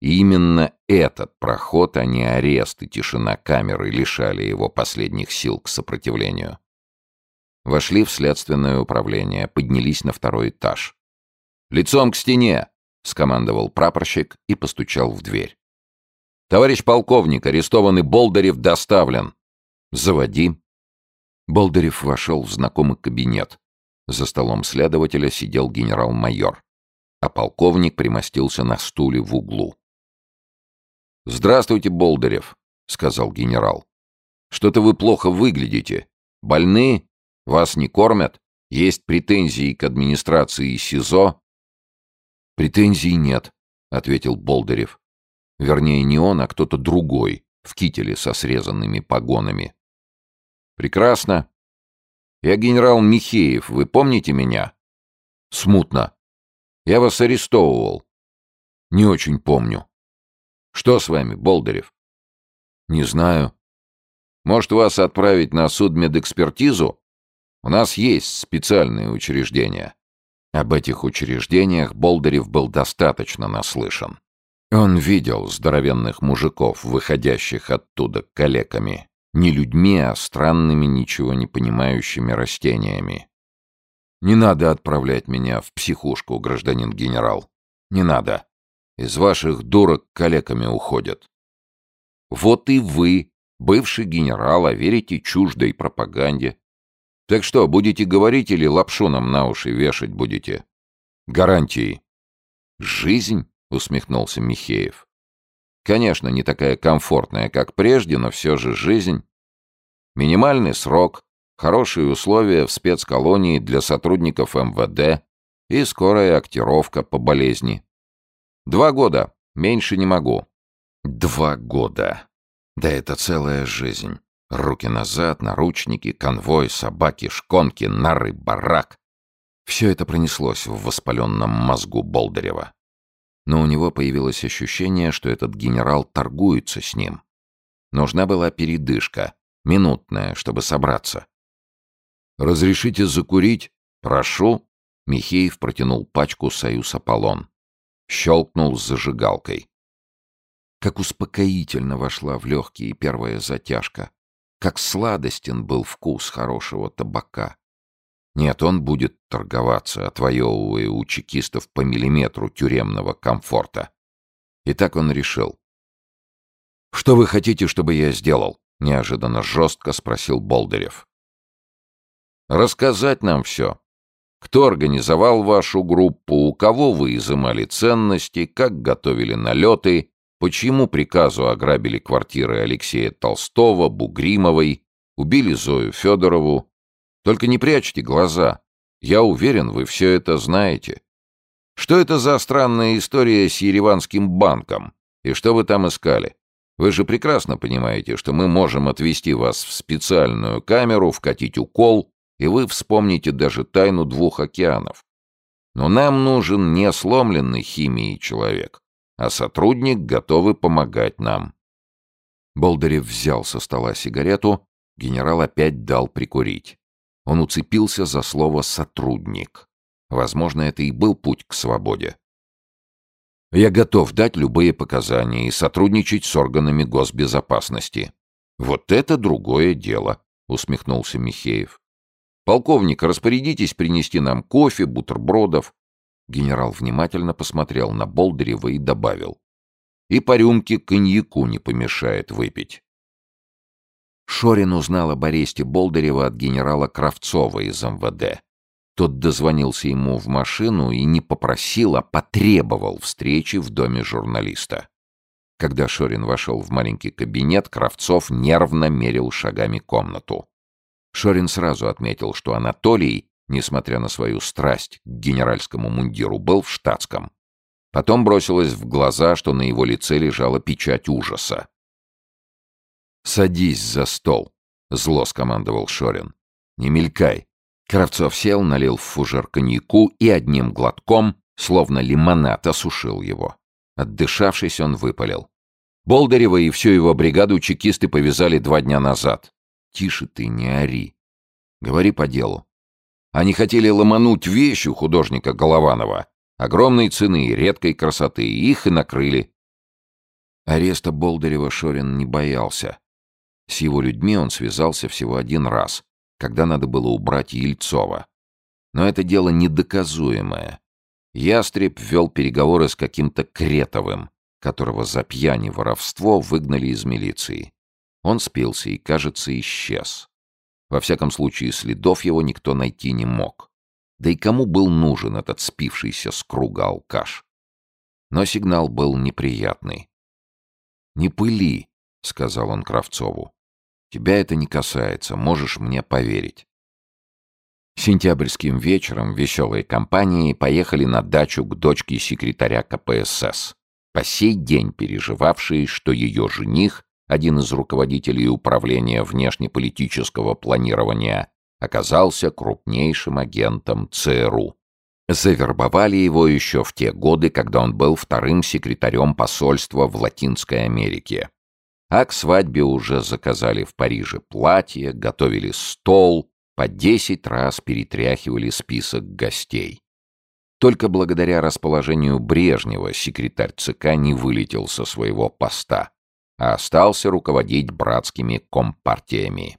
И именно этот проход, а не арест и тишина камеры лишали его последних сил к сопротивлению. Вошли в следственное управление, поднялись на второй этаж. «Лицом к стене!» — скомандовал прапорщик и постучал в дверь. «Товарищ полковник, арестованный Болдырев доставлен!» «Заводи!» Болдырев вошел в знакомый кабинет. За столом следователя сидел генерал-майор, а полковник примостился на стуле в углу. «Здравствуйте, Болдырев», — сказал генерал. «Что-то вы плохо выглядите. Больны? Вас не кормят? Есть претензии к администрации СИЗО?» «Претензий нет», — ответил Болдырев. Вернее, не он, а кто-то другой, в кителе со срезанными погонами. «Прекрасно. Я генерал Михеев, вы помните меня?» «Смутно. Я вас арестовывал». Не очень помню. Что с вами, Болдырев? Не знаю. Может, вас отправить на судмедэкспертизу? У нас есть специальные учреждения. Об этих учреждениях Болдырев был достаточно наслышан. Он видел здоровенных мужиков, выходящих оттуда калеками. Не людьми, а странными, ничего не понимающими растениями. Не надо отправлять меня в психушку, гражданин генерал. Не надо. Из ваших дурок калеками уходят. Вот и вы, бывший генерал, а верите чуждой пропаганде. Так что, будете говорить или лапшу нам на уши вешать будете? Гарантии. Жизнь? Усмехнулся Михеев. Конечно, не такая комфортная, как прежде, но все же жизнь. Минимальный срок, хорошие условия в спецколонии для сотрудников МВД и скорая актировка по болезни. Два года, меньше не могу. Два года. Да это целая жизнь. Руки назад, наручники, конвой, собаки, шконки, нары, барак. Все это пронеслось в воспаленном мозгу Болдырева. Но у него появилось ощущение, что этот генерал торгуется с ним. Нужна была передышка, минутная, чтобы собраться. «Разрешите закурить?» «Прошу». Михеев протянул пачку «Союз Аполлон». Щелкнул зажигалкой. Как успокоительно вошла в легкие первая затяжка. Как сладостен был вкус хорошего табака. Нет, он будет торговаться, отвоевывая у чекистов по миллиметру тюремного комфорта. И так он решил. «Что вы хотите, чтобы я сделал?» — неожиданно жестко спросил Болдырев. «Рассказать нам все. Кто организовал вашу группу, у кого вы изымали ценности, как готовили налеты, Почему приказу ограбили квартиры Алексея Толстого, Бугримовой, убили Зою Федорову? Только не прячьте глаза. Я уверен, вы все это знаете. Что это за странная история с Ереванским банком? И что вы там искали? Вы же прекрасно понимаете, что мы можем отвезти вас в специальную камеру, вкатить укол, и вы вспомните даже тайну двух океанов. Но нам нужен не сломленный химией человек, а сотрудник готовы помогать нам. Болдырев взял со стола сигарету, генерал опять дал прикурить. Он уцепился за слово «сотрудник». Возможно, это и был путь к свободе. Я готов дать любые показания и сотрудничать с органами госбезопасности. Вот это другое дело, усмехнулся Михеев. Полковник, распорядитесь принести нам кофе, бутербродов, Генерал внимательно посмотрел на Болдырева и добавил. «И по рюмке коньяку не помешает выпить». Шорин узнал об аресте Болдырева от генерала Кравцова из МВД. Тот дозвонился ему в машину и не попросил, а потребовал встречи в доме журналиста. Когда Шорин вошел в маленький кабинет, Кравцов нервно мерил шагами комнату. Шорин сразу отметил, что Анатолий несмотря на свою страсть к генеральскому мундиру, был в штатском. Потом бросилось в глаза, что на его лице лежала печать ужаса. «Садись за стол», — зло скомандовал Шорин. «Не мелькай». Кравцов сел, налил в фужер коньяку и одним глотком, словно лимонад, осушил его. Отдышавшись, он выпалил. Болдырева и всю его бригаду чекисты повязали два дня назад. «Тише ты, не ори. Говори по делу. Они хотели ломануть вещь у художника Голованова. Огромной цены и редкой красоты. Их и накрыли. Ареста Болдырева Шорин не боялся. С его людьми он связался всего один раз, когда надо было убрать Ельцова. Но это дело недоказуемое. Ястреб вел переговоры с каким-то Кретовым, которого за пьяни воровство выгнали из милиции. Он спился и, кажется, исчез. Во всяком случае, следов его никто найти не мог. Да и кому был нужен этот спившийся с круга алкаш? Но сигнал был неприятный. «Не пыли», — сказал он Кравцову. «Тебя это не касается, можешь мне поверить». Сентябрьским вечером веселые компании поехали на дачу к дочке секретаря КПСС, по сей день переживавшей, что ее жених один из руководителей управления внешнеполитического планирования, оказался крупнейшим агентом ЦРУ. Завербовали его еще в те годы, когда он был вторым секретарем посольства в Латинской Америке. А к свадьбе уже заказали в Париже платье, готовили стол, по десять раз перетряхивали список гостей. Только благодаря расположению Брежнева секретарь ЦК не вылетел со своего поста, а остался руководить братскими компартиями.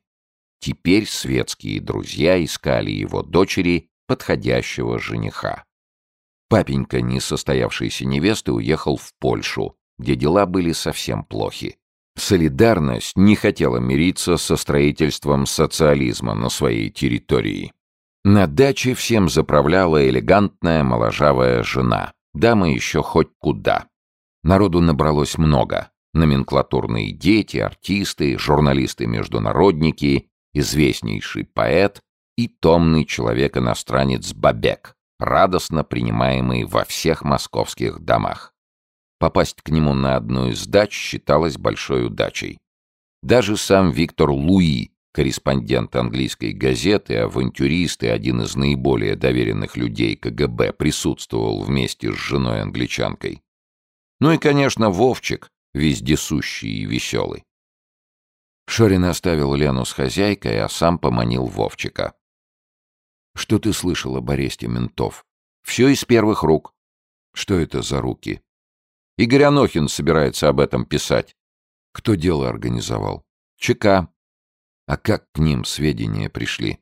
Теперь светские друзья искали его дочери подходящего жениха. Папенька несостоявшейся невесты уехал в Польшу, где дела были совсем плохи. Солидарность не хотела мириться со строительством социализма на своей территории. На даче всем заправляла элегантная моложавая жена. Дама еще хоть куда. Народу набралось много. Номенклатурные дети, артисты, журналисты-международники, известнейший поэт и томный человек-иностранец Бабек, радостно принимаемый во всех московских домах. Попасть к нему на одну из дач считалось большой удачей. Даже сам Виктор Луи, корреспондент английской газеты, авантюрист и один из наиболее доверенных людей КГБ, присутствовал вместе с женой-англичанкой. Ну и, конечно, Вовчик, вездесущий и веселый. Шорин оставил Лену с хозяйкой, а сам поманил Вовчика. «Что ты слышал об аресте ментов?» «Все из первых рук». «Что это за руки?» Игорь Анохин собирается об этом писать. Кто дело организовал? ЧК. А как к ним сведения пришли?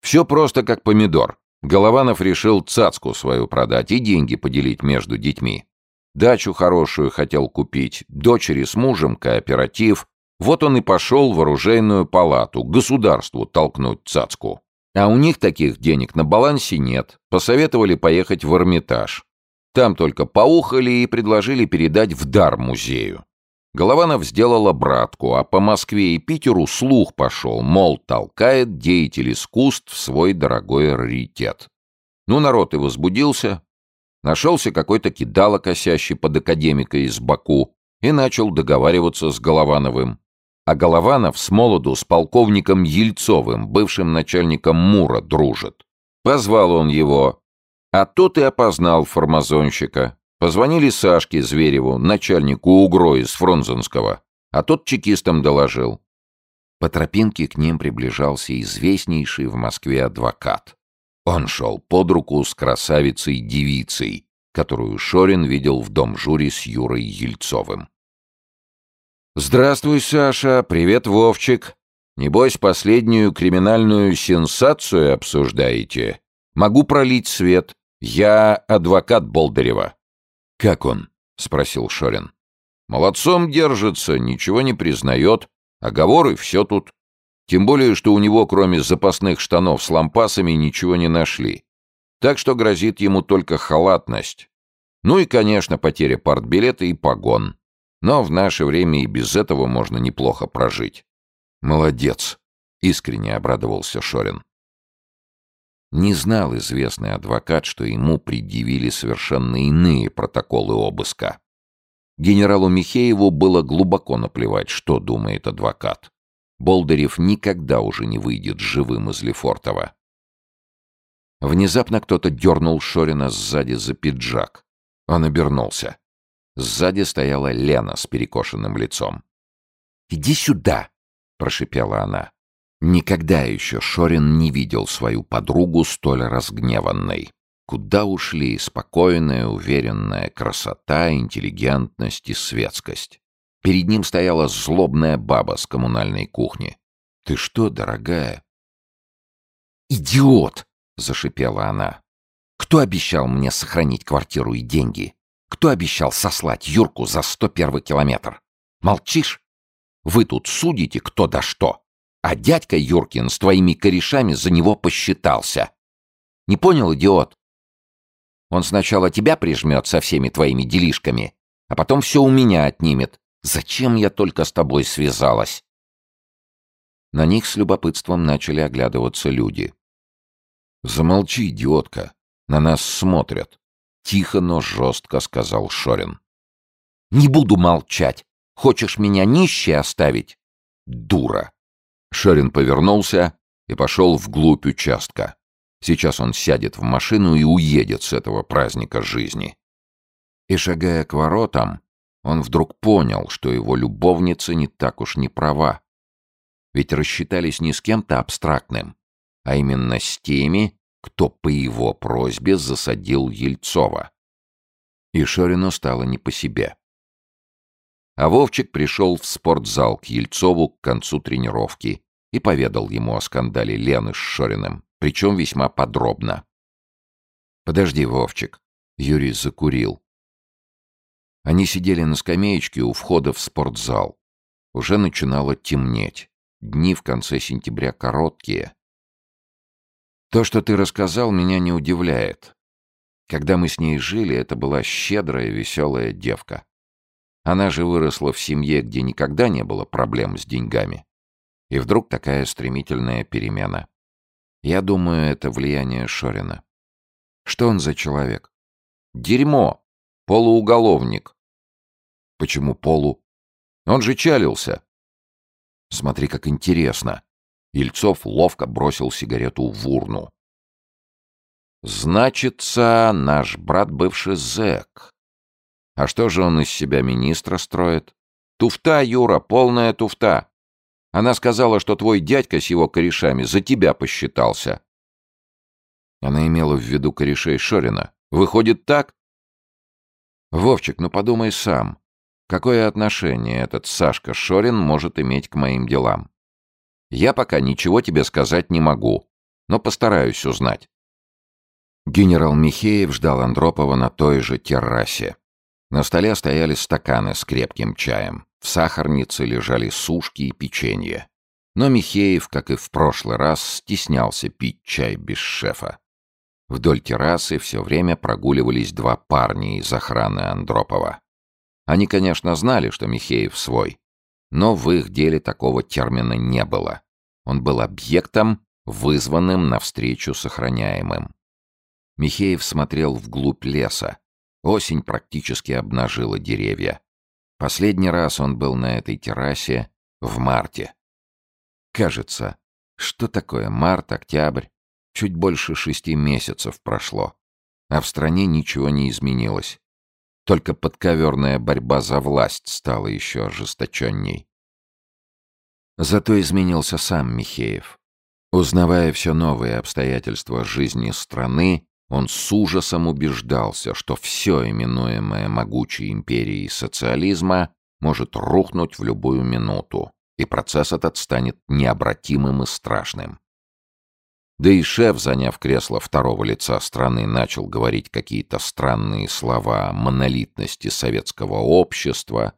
Все просто как помидор. Голованов решил цацку свою продать и деньги поделить между детьми. Дачу хорошую хотел купить, дочери с мужем, кооператив. Вот он и пошел в оружейную палату, государству толкнуть цацку. А у них таких денег на балансе нет. Посоветовали поехать в Эрмитаж. Там только поухали и предложили передать в дар музею. Голованов сделал обратку, а по Москве и Питеру слух пошел, мол, толкает деятель искусств свой дорогой раритет. Ну, народ и возбудился. Нашелся какой-то кидало, косящий под академика из Баку, и начал договариваться с Головановым. А Голованов с молоду с полковником Ельцовым, бывшим начальником МУРа, дружит. Позвал он его, а тот и опознал формазонщика. Позвонили Сашке Звереву, начальнику УГРО из Фрунзенского, а тот чекистам доложил. По тропинке к ним приближался известнейший в Москве адвокат. Он шел под руку с красавицей-девицей, которую Шорин видел в дом жюри с Юрой Ельцовым. «Здравствуй, Саша! Привет, Вовчик! Небось, последнюю криминальную сенсацию обсуждаете? Могу пролить свет. «Я адвокат Болдырева». «Как он?» — спросил Шорин. «Молодцом держится, ничего не признает. Оговоры — все тут. Тем более, что у него, кроме запасных штанов с лампасами, ничего не нашли. Так что грозит ему только халатность. Ну и, конечно, потеря партбилета и погон. Но в наше время и без этого можно неплохо прожить». «Молодец!» — искренне обрадовался Шорин. Не знал известный адвокат, что ему предъявили совершенно иные протоколы обыска. Генералу Михееву было глубоко наплевать, что думает адвокат. Болдырев никогда уже не выйдет живым из Лефортова. Внезапно кто-то дернул Шорина сзади за пиджак. Он обернулся. Сзади стояла Лена с перекошенным лицом. «Иди сюда!» — прошипела она. Никогда еще Шорин не видел свою подругу столь разгневанной. Куда ушли спокойная, уверенная красота, интеллигентность и светскость? Перед ним стояла злобная баба с коммунальной кухни. «Ты что, дорогая?» «Идиот!» — зашипела она. «Кто обещал мне сохранить квартиру и деньги? Кто обещал сослать Юрку за сто первый километр? Молчишь? Вы тут судите кто да что!» А дядька Юркин с твоими корешами за него посчитался. Не понял, идиот? Он сначала тебя прижмет со всеми твоими делишками, а потом все у меня отнимет. Зачем я только с тобой связалась?» На них с любопытством начали оглядываться люди. «Замолчи, идиотка. На нас смотрят», — тихо, но жестко сказал Шорин. «Не буду молчать. Хочешь меня нищей оставить?» «Дура!» Шерин повернулся и пошел вглубь участка. Сейчас он сядет в машину и уедет с этого праздника жизни. И шагая к воротам, он вдруг понял, что его любовница не так уж не права. Ведь рассчитались не с кем-то абстрактным, а именно с теми, кто по его просьбе засадил Ельцова. И Шорину стало не по себе. А Вовчик пришел в спортзал к Ельцову к концу тренировки и поведал ему о скандале Лены с Шориным, причем весьма подробно. «Подожди, Вовчик», — Юрий закурил. Они сидели на скамеечке у входа в спортзал. Уже начинало темнеть. Дни в конце сентября короткие. То, что ты рассказал, меня не удивляет. Когда мы с ней жили, это была щедрая, веселая девка. Она же выросла в семье, где никогда не было проблем с деньгами. И вдруг такая стремительная перемена. Я думаю, это влияние Шорина. Что он за человек? Дерьмо! Полууголовник. Почему полу? Он же чалился. Смотри, как интересно. Ельцов ловко бросил сигарету в урну. Значится, наш брат бывший зэк. А что же он из себя министра строит? Туфта, Юра, полная туфта. Она сказала, что твой дядька с его корешами за тебя посчитался. Она имела в виду корешей Шорина. Выходит так? Вовчик, ну подумай сам. Какое отношение этот Сашка Шорин может иметь к моим делам? Я пока ничего тебе сказать не могу, но постараюсь узнать. Генерал Михеев ждал Андропова на той же террасе. На столе стояли стаканы с крепким чаем. В сахарнице лежали сушки и печенье. Но Михеев, как и в прошлый раз, стеснялся пить чай без шефа. Вдоль террасы все время прогуливались два парня из охраны Андропова. Они, конечно, знали, что Михеев свой, но в их деле такого термина не было. Он был объектом, вызванным навстречу с охраняемым. Михеев смотрел вглубь леса, Осень практически обнажила деревья. Последний раз он был на этой террасе в марте. Кажется, что такое март, октябрь? Чуть больше шести месяцев прошло, а в стране ничего не изменилось. Только подковерная борьба за власть стала еще ожесточенней. Зато изменился сам Михеев. Узнавая все новые обстоятельства жизни страны, он с ужасом убеждался, что все именуемое могучей империей социализма может рухнуть в любую минуту, и процесс этот станет необратимым и страшным. Да и шеф, заняв кресло второго лица страны, начал говорить какие-то странные слова о монолитности советского общества,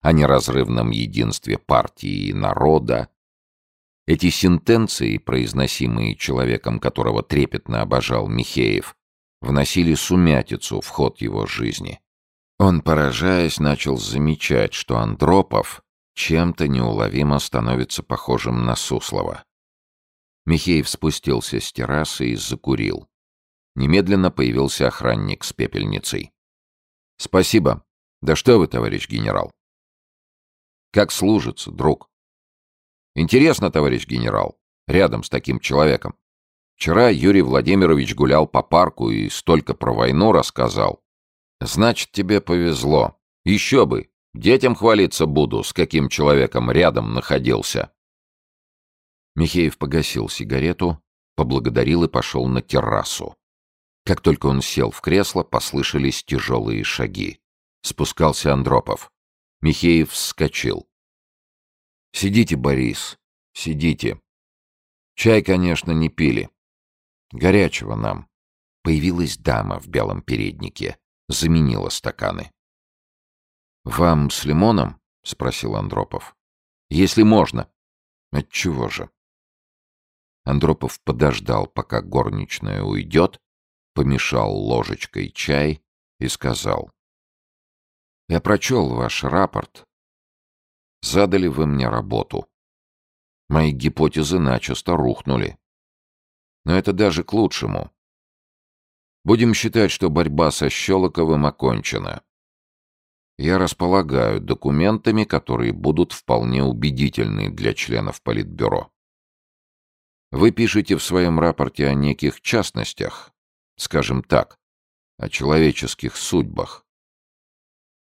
о неразрывном единстве партии и народа, эти сентенции, произносимые человеком, которого трепетно обожал Михеев, вносили сумятицу в ход его жизни. Он, поражаясь, начал замечать, что Андропов чем-то неуловимо становится похожим на Суслова. Михеев спустился с террасы и закурил. Немедленно появился охранник с пепельницей. «Спасибо. Да что вы, товарищ генерал?» «Как служится, друг?» Интересно, товарищ генерал, рядом с таким человеком. Вчера Юрий Владимирович гулял по парку и столько про войну рассказал. Значит, тебе повезло. Еще бы. Детям хвалиться буду, с каким человеком рядом находился. Михеев погасил сигарету, поблагодарил и пошел на террасу. Как только он сел в кресло, послышались тяжелые шаги. Спускался Андропов. Михеев вскочил. Сидите, Борис, сидите. Чай, конечно, не пили. Горячего нам. Появилась дама в белом переднике. Заменила стаканы. «Вам с лимоном?» — спросил Андропов. «Если можно». «Отчего же?» Андропов подождал, пока горничная уйдет, помешал ложечкой чай и сказал. «Я прочел ваш рапорт Задали вы мне работу. Мои гипотезы начисто рухнули. Но это даже к лучшему. Будем считать, что борьба со Щелоковым окончена. Я располагаю документами, которые будут вполне убедительны для членов Политбюро. Вы пишете в своем рапорте о неких частностях, скажем так, о человеческих судьбах.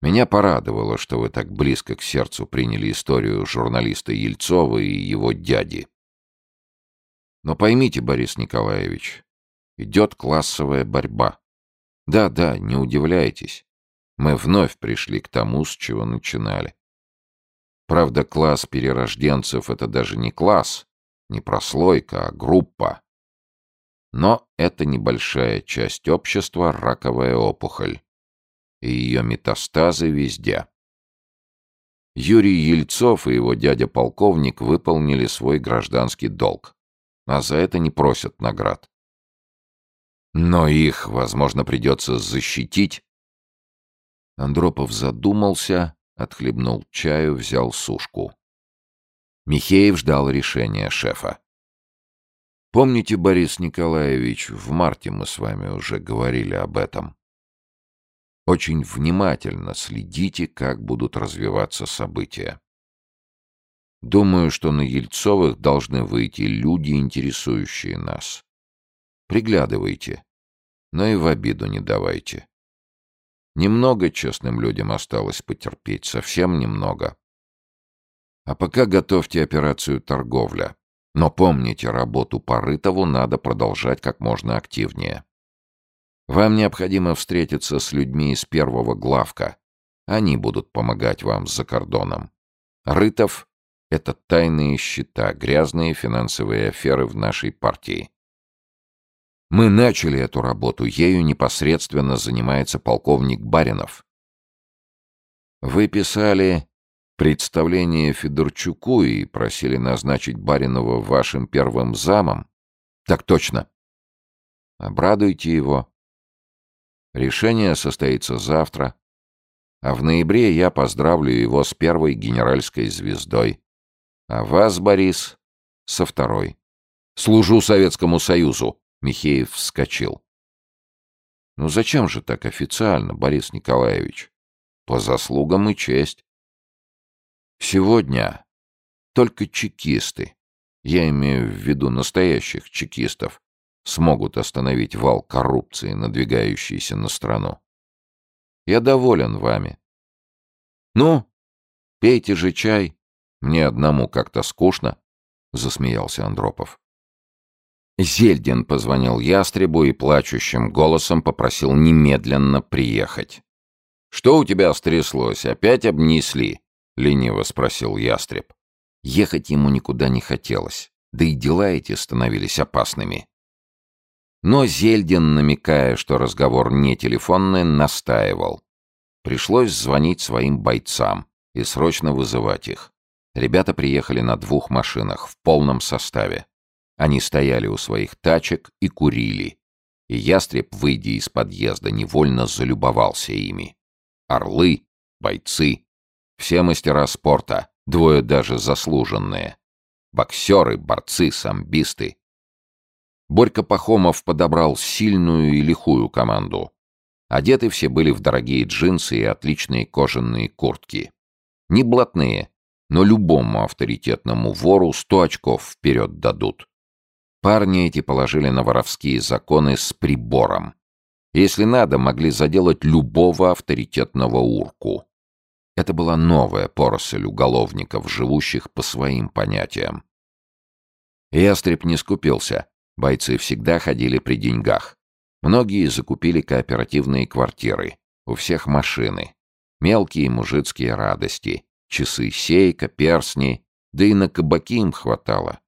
Меня порадовало, что вы так близко к сердцу приняли историю журналиста Ельцова и его дяди. Но поймите, Борис Николаевич, идет классовая борьба. Да-да, не удивляйтесь. Мы вновь пришли к тому, с чего начинали. Правда, класс перерожденцев — это даже не класс, не прослойка, а группа. Но это небольшая часть общества — раковая опухоль. И ее метастазы везде. Юрий Ельцов и его дядя-полковник выполнили свой гражданский долг, а за это не просят наград. Но их, возможно, придется защитить. Андропов задумался, отхлебнул чаю, взял сушку. Михеев ждал решения шефа. Помните, Борис Николаевич, в марте мы с вами уже говорили об этом. Очень внимательно следите, как будут развиваться события. Думаю, что на Ельцовых должны выйти люди, интересующие нас. Приглядывайте, но и в обиду не давайте. Немного честным людям осталось потерпеть, совсем немного. А пока готовьте операцию «Торговля». Но помните, работу по Рытову надо продолжать как можно активнее. Вам необходимо встретиться с людьми из первого главка. Они будут помогать вам за кордоном. Рытов — это тайные счета, грязные финансовые аферы в нашей партии. Мы начали эту работу, ею непосредственно занимается полковник Баринов. Вы писали представление Федорчуку и просили назначить Баринова вашим первым замом? Так точно. Обрадуйте его. Решение состоится завтра. А в ноябре я поздравлю его с первой генеральской звездой. А вас, Борис, со второй. Служу Советскому Союзу. Михеев вскочил. Ну зачем же так официально, Борис Николаевич? По заслугам и честь. Сегодня только чекисты, я имею в виду настоящих чекистов, смогут остановить вал коррупции, надвигающийся на страну. Я доволен вами. Ну, пейте же чай. Мне одному как-то скучно, — засмеялся Андропов. Зельдин позвонил Ястребу и плачущим голосом попросил немедленно приехать. «Что у тебя стряслось? Опять обнесли?» — лениво спросил Ястреб. Ехать ему никуда не хотелось, да и дела эти становились опасными. Но Зельдин, намекая, что разговор не телефонный, настаивал. Пришлось звонить своим бойцам и срочно вызывать их. Ребята приехали на двух машинах в полном составе. Они стояли у своих тачек и курили. И ястреб, выйдя из подъезда, невольно залюбовался ими. Орлы, бойцы, все мастера спорта, двое даже заслуженные. Боксеры, борцы, самбисты. Борька Пахомов подобрал сильную и лихую команду. Одеты все были в дорогие джинсы и отличные кожаные куртки. Не блатные, но любому авторитетному вору сто очков вперед дадут. Парни эти положили на воровские законы с прибором. Если надо, могли заделать любого авторитетного урку. Это была новая поросль уголовников, живущих по своим понятиям. Ястреб не скупился. Бойцы всегда ходили при деньгах. Многие закупили кооперативные квартиры. У всех машины. Мелкие мужицкие радости. Часы сейка, персни. Да и на кабаки им хватало.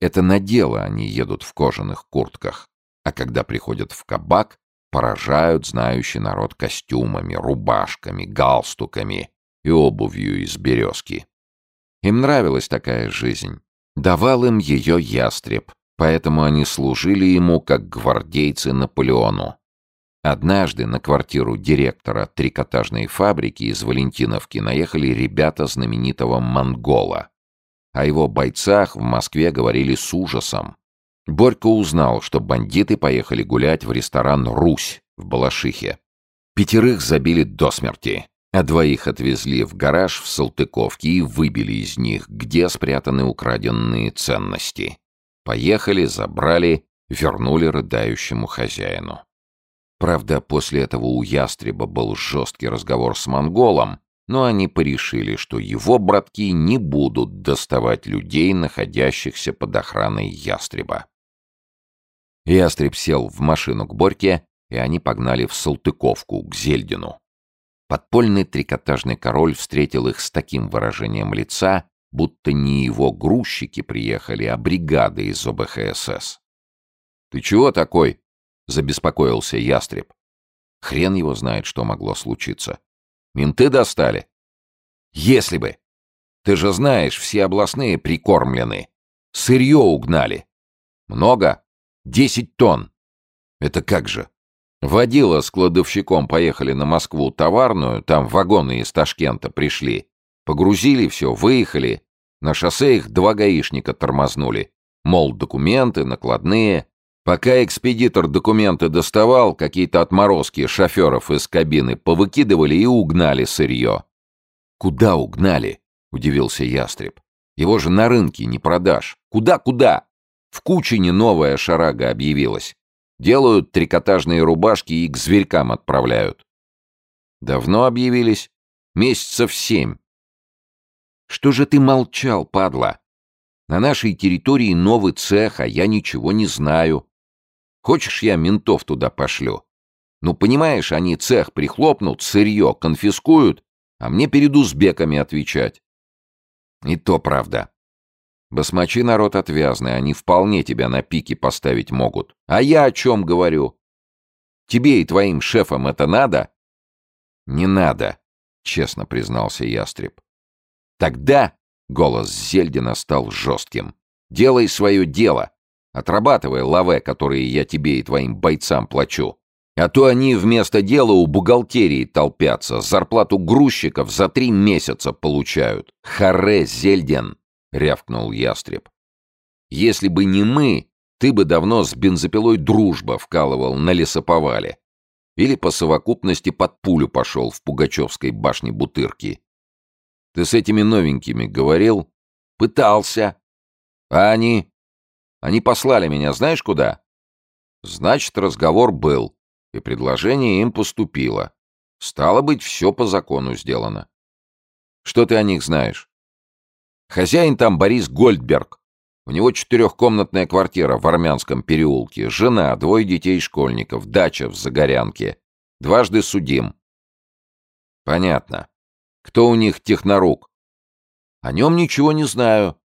Это на дело они едут в кожаных куртках, а когда приходят в кабак, поражают знающий народ костюмами, рубашками, галстуками и обувью из березки. Им нравилась такая жизнь. Давал им ее ястреб, поэтому они служили ему как гвардейцы Наполеону. Однажды на квартиру директора трикотажной фабрики из Валентиновки наехали ребята знаменитого «Монгола», о его бойцах в Москве говорили с ужасом. Борька узнал, что бандиты поехали гулять в ресторан «Русь» в Балашихе. Пятерых забили до смерти, а двоих отвезли в гараж в Салтыковке и выбили из них, где спрятаны украденные ценности.
Поехали, забрали, вернули рыдающему хозяину. Правда, после этого у ястреба был жесткий разговор с монголом, но они порешили, что его братки не будут доставать людей, находящихся под охраной ястреба. Ястреб сел в машину к Борьке, и они погнали в Салтыковку, к Зельдину. Подпольный трикотажный король встретил их с таким выражением лица, будто не его грузчики приехали, а бригады из ОБХСС. «Ты чего такой?» — забеспокоился ястреб. Хрен его знает, что могло случиться. Менты достали? Если бы. Ты же знаешь, все областные прикормлены. Сырье угнали. Много? Десять тонн. Это как же? Водила с кладовщиком поехали на Москву товарную, там вагоны из Ташкента пришли. Погрузили все, выехали. На шоссе их два гаишника тормознули. Мол, документы, накладные. Пока экспедитор документы доставал, какие-то отморозки шоферов из кабины повыкидывали и угнали сырье. «Куда угнали?» — удивился Ястреб. «Его же на рынке не продашь. Куда-куда? В Кучине новая шарага объявилась. Делают трикотажные рубашки и к зверькам отправляют». «Давно объявились? Месяцев семь». «Что же ты молчал, падла? На нашей территории новый цех, а я ничего не знаю. Хочешь, я ментов туда пошлю? Ну, понимаешь, они цех прихлопнут, сырье конфискуют, а мне перед узбеками отвечать. И то правда. Басмачи народ отвязный, они вполне тебя на пике поставить могут. А я о чем говорю? Тебе и твоим шефам это надо? Не надо, честно признался ястреб. Тогда голос Зельдина стал жестким. Делай свое дело. Отрабатывай лаве, которые я тебе и твоим бойцам плачу. А то они вместо дела у бухгалтерии толпятся, зарплату грузчиков за три месяца получают. Харе, Зельден!» — рявкнул ястреб. «Если бы не мы, ты бы давно с бензопилой дружба вкалывал на лесоповале. Или по совокупности под пулю пошел в Пугачевской башне Бутырки. Ты с этими новенькими говорил? Пытался. А они? Они послали меня знаешь куда? Значит, разговор был, и предложение им поступило. Стало быть, все по закону сделано. Что ты о них знаешь? Хозяин там Борис Гольдберг. У него четырехкомнатная квартира в Армянском переулке, жена, двое детей-школьников, дача в Загорянке. Дважды судим. Понятно. Кто у них технорук? О нем ничего не знаю.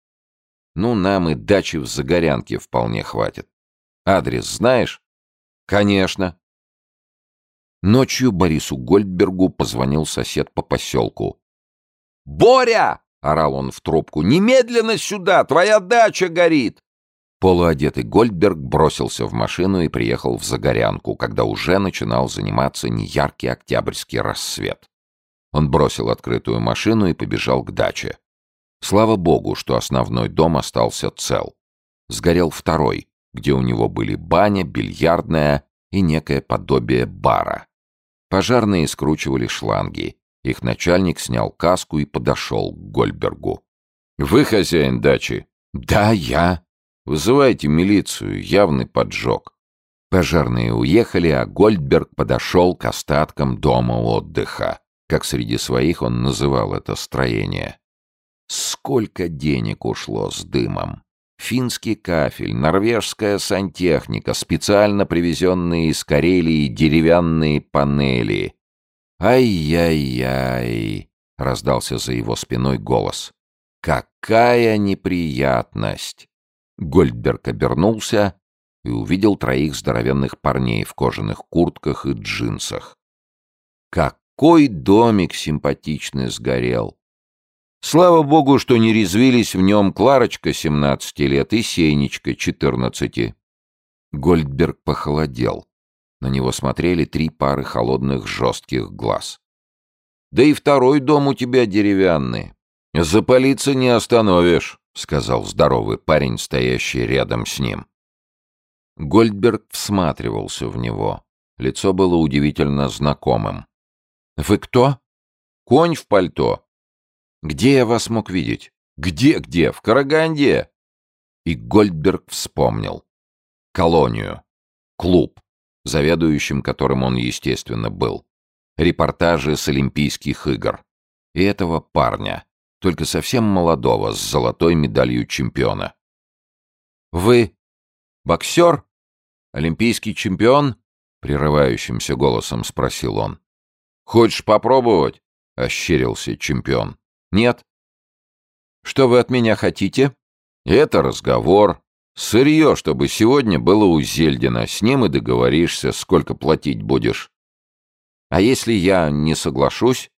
Ну, нам и дачи в Загорянке вполне хватит. Адрес знаешь? Конечно. Ночью Борису Гольдбергу позвонил сосед по поселку. «Боря!» — орал он в трубку. «Немедленно сюда! Твоя дача горит!» Полуодетый Гольдберг бросился в машину и приехал в Загорянку, когда уже начинал заниматься неяркий октябрьский рассвет. Он бросил открытую машину и побежал к даче. Слава богу, что основной дом остался цел. Сгорел второй, где у него были баня, бильярдная и некое подобие бара. Пожарные скручивали шланги. Их начальник снял каску и подошел к Гольбергу. «Вы хозяин дачи?» «Да, я». «Вызывайте милицию, явный поджог». Пожарные уехали, а Гольдберг подошел к остаткам дома отдыха, как среди своих он называл это строение. Сколько денег ушло с дымом? Финский кафель, норвежская сантехника, специально привезенные из Карелии деревянные панели. «Ай-яй-яй!» — раздался за его спиной голос. «Какая неприятность!» Гольдберг обернулся и увидел троих здоровенных парней в кожаных куртках и джинсах. Какой домик симпатичный сгорел! Слава богу, что не резвились в нем Кларочка, 17 лет, и Сенечка, 14. Гольдберг похолодел. На него смотрели три пары холодных жестких глаз. «Да и второй дом у тебя деревянный. Запалиться не остановишь», — сказал здоровый парень, стоящий рядом с ним. Гольдберг всматривался в него. Лицо было удивительно знакомым. «Вы кто?» «Конь в пальто. Где я вас мог видеть? Где-где? В Караганде.
И Гольдберг вспомнил. Колонию. Клуб, заведующим которым он, естественно, был. Репортажи с Олимпийских игр. И этого парня, только совсем молодого, с золотой медалью чемпиона. «Вы боксер? Олимпийский чемпион?» Прерывающимся голосом спросил он. «Хочешь попробовать?» — ощерился чемпион. «Нет». «Что вы от меня хотите?» «Это разговор. Сырье, чтобы сегодня было у Зельдина. С ним и договоришься, сколько платить будешь». «А если я не соглашусь?»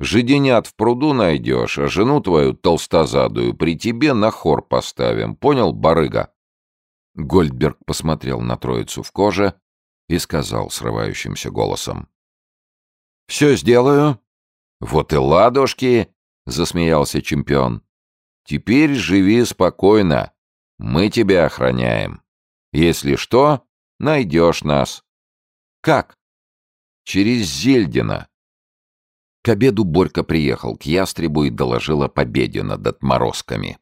«Жиденят в пруду найдешь, а жену твою толстозадую при тебе на хор поставим. Понял, барыга?» Гольдберг посмотрел на троицу в коже и сказал срывающимся голосом. «Все сделаю». «Вот и ладушки!» — засмеялся чемпион. «Теперь живи спокойно. Мы тебя охраняем. Если что, найдешь нас». «Как?» «Через Зельдина». К обеду Борька приехал к Ястребу и доложил о победе над отморозками.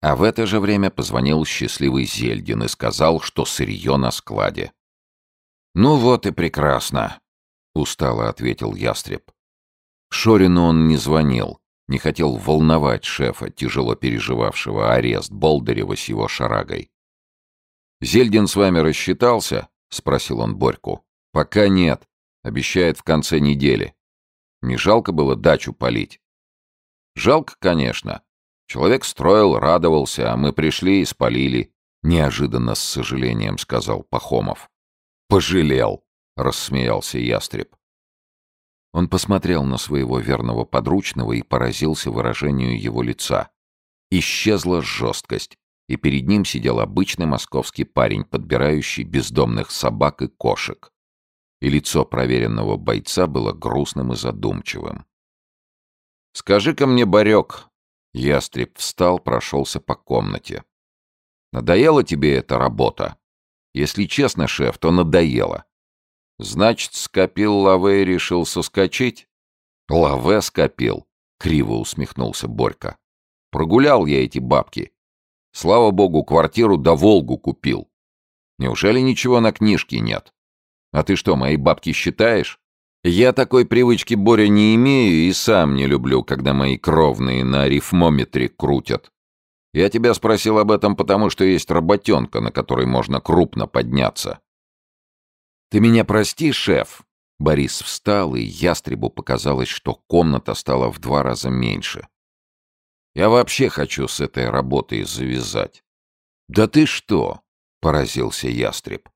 А в это же время позвонил счастливый Зельдин и сказал, что сырье на складе. «Ну вот и прекрасно», — устало ответил Ястреб. Шорину он не звонил, не хотел волновать шефа, тяжело переживавшего арест Болдырева с его шарагой. «Зельдин с вами рассчитался?» — спросил он Борьку. «Пока нет. Обещает в конце недели. Не жалко было дачу полить?» «Жалко, конечно. Человек строил, радовался, а мы пришли и спалили», — неожиданно с сожалением сказал Пахомов. «Пожалел», — рассмеялся ястреб. Он посмотрел на своего верного подручного и поразился выражению его лица. Исчезла жесткость, и перед ним сидел обычный московский парень, подбирающий бездомных собак и кошек. И лицо проверенного бойца было грустным и задумчивым. «Скажи-ка мне, Барек!» Ястреб встал, прошелся по комнате. «Надоела тебе эта работа?» Если честно, шеф, то надоело. Значит, скопил лаве и решил соскочить? Лаве скопил, криво усмехнулся Борька. Прогулял я эти бабки. Слава богу, квартиру да Волгу купил. Неужели ничего на книжке нет? А ты что, мои бабки считаешь? Я такой привычки, Боря, не имею и сам не люблю, когда мои кровные на арифмометре крутят. Я тебя спросил об этом, потому что есть работенка, на которой можно крупно подняться. Ты меня прости, шеф. Борис встал, и ястребу показалось, что комната стала в два раза меньше. Я вообще хочу с этой работой завязать. Да ты что? Поразился ястреб.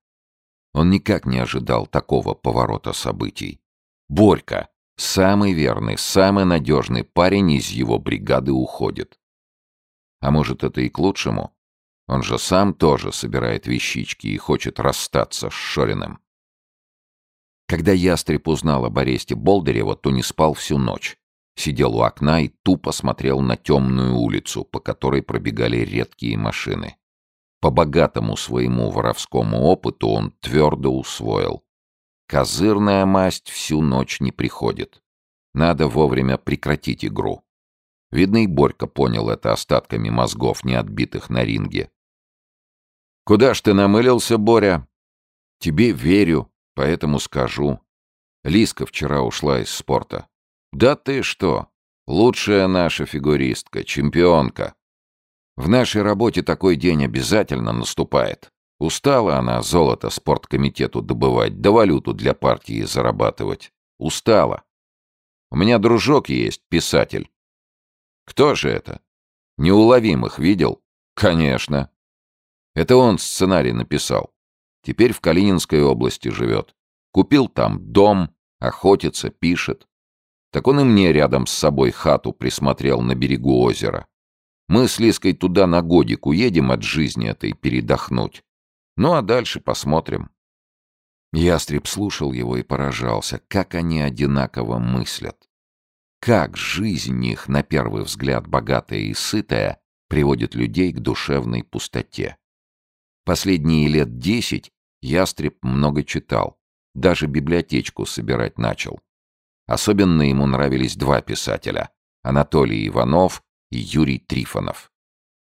Он никак не ожидал такого поворота событий. Борька, самый верный, самый надежный парень из его бригады уходит. А может, это и к лучшему? Он же сам тоже собирает вещички и хочет расстаться с Шориным. Когда ястреб узнал об аресте Болдырева, то не спал всю ночь. Сидел у окна и тупо смотрел на темную улицу, по которой пробегали редкие машины. По богатому своему воровскому опыту он твердо усвоил. Козырная масть всю ночь не приходит. Надо вовремя прекратить игру. Видно, и Борька понял это остатками мозгов, не отбитых на ринге. «Куда ж ты намылился, Боря?» «Тебе верю, поэтому скажу. Лиска вчера ушла из спорта». «Да ты что? Лучшая наша фигуристка, чемпионка. В нашей работе такой день обязательно наступает. Устала она золото спорткомитету добывать, да валюту для партии зарабатывать. Устала. У меня дружок есть, писатель. Кто же это? Неуловимых видел? Конечно. Это он сценарий написал. Теперь в Калининской области живет. Купил там дом, охотится, пишет. Так он и мне рядом с собой хату присмотрел на берегу озера. Мы с Лиской туда на годик уедем от жизни этой передохнуть. Ну а дальше посмотрим. Ястреб слушал его и поражался, как они одинаково мыслят. Как жизнь их, на первый взгляд богатая и сытая, приводит людей к душевной пустоте. Последние лет десять Ястреб много читал, даже библиотечку собирать начал. Особенно ему нравились два писателя — Анатолий Иванов и Юрий Трифонов.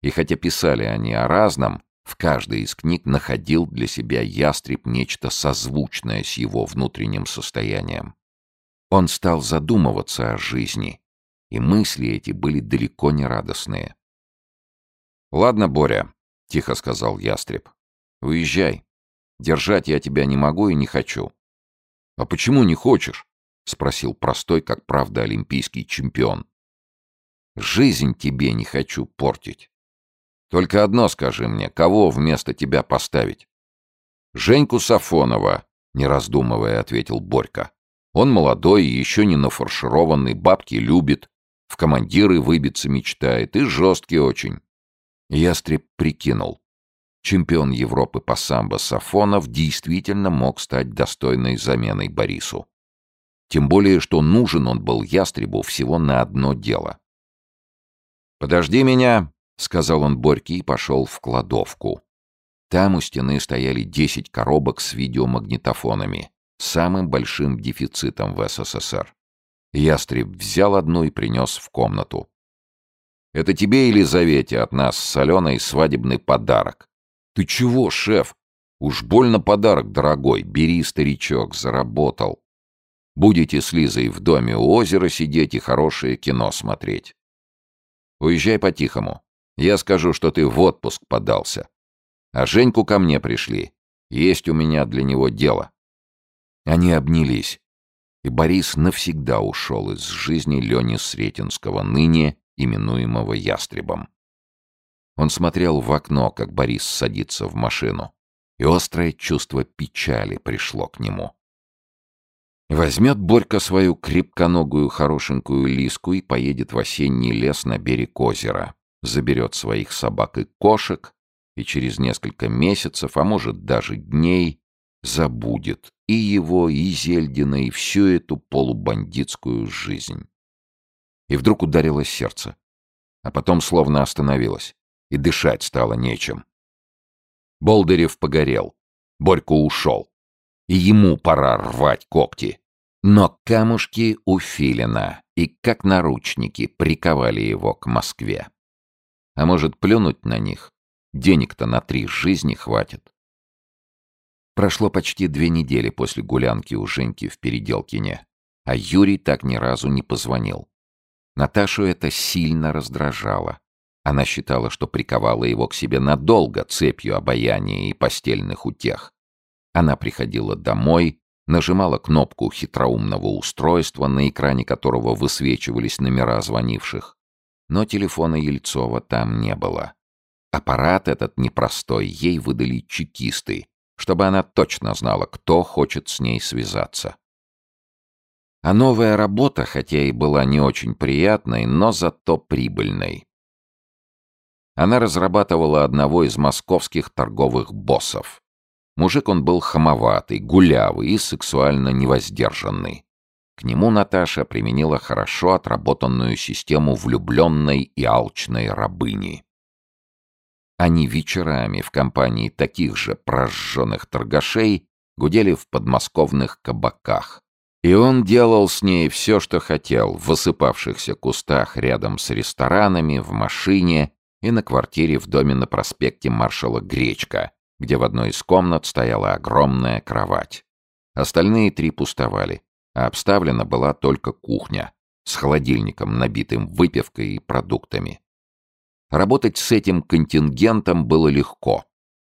И хотя писали они о разном, в каждой из книг находил для себя ястреб нечто созвучное с его внутренним состоянием. Он стал задумываться о жизни, и мысли эти были далеко не радостные. «Ладно, Боря», — тихо сказал ястреб, — «уезжай. Держать я тебя не могу и не хочу». «А почему не хочешь?» — спросил простой, как правда, олимпийский чемпион. «Жизнь тебе не хочу портить. Только одно скажи мне, кого вместо тебя поставить?» «Женьку Сафонова», — не раздумывая, ответил Борька. «Он молодой, еще не нафаршированный, бабки любит, в командиры выбиться мечтает и жесткий очень». Ястреб прикинул. Чемпион Европы по самбо Сафонов действительно мог стать достойной заменой Борису. Тем более, что нужен он был Ястребу всего на одно дело. «Подожди меня», — сказал он Борьке и пошел в кладовку. Там у стены стояли десять коробок с видеомагнитофонами, самым большим дефицитом в СССР. Ястреб взял одну и принес в комнату. «Это тебе, Елизавете, от нас с Аленой свадебный подарок». «Ты чего, шеф? Уж больно подарок дорогой. Бери, старичок, заработал. Будете с Лизой в доме у озера сидеть и хорошее кино смотреть. Уезжай по-тихому. Я скажу, что ты в отпуск подался. А Женьку ко мне пришли. Есть у меня для него дело». Они обнялись. И Борис навсегда ушел из жизни Лени Сретенского, ныне именуемого Ястребом. Он смотрел в окно, как Борис садится в машину, и острое чувство печали пришло к нему. Возьмет Борька свою крепконогую хорошенькую лиску и поедет в осенний лес на берег озера, заберет своих собак и кошек, и через несколько месяцев, а может даже дней, забудет и его, и Зельдина, и всю эту полубандитскую жизнь. И вдруг ударило сердце, а потом словно остановилось, и дышать стало нечем. Болдырев погорел, Борька ушел и ему пора рвать когти. Но камушки у Филина и как наручники приковали его к Москве. А может, плюнуть на них? Денег-то на три жизни хватит. Прошло почти две недели после гулянки у Женьки в Переделкине, а Юрий так ни разу не позвонил. Наташу это сильно раздражало. Она считала, что приковала его к себе надолго цепью обаяния и постельных утех. Она приходила домой, нажимала кнопку хитроумного устройства, на экране которого высвечивались номера звонивших. Но телефона Ельцова там не было. Аппарат этот непростой ей выдали чекисты, чтобы она точно знала, кто хочет с ней связаться. А новая работа, хотя и была не очень приятной, но зато прибыльной. Она разрабатывала одного из московских торговых боссов. Мужик он был хамоватый, гулявый и сексуально невоздержанный. К нему Наташа применила хорошо отработанную систему влюбленной и алчной рабыни. Они вечерами в компании таких же прожженных торгашей гудели в подмосковных кабаках. И он делал с ней все, что хотел, в высыпавшихся кустах рядом с ресторанами, в машине и на квартире в доме на проспекте маршала Гречка, где в одной из комнат стояла огромная кровать. Остальные три пустовали, а обставлена была только кухня с холодильником, набитым выпивкой и продуктами. Работать с этим контингентом было легко.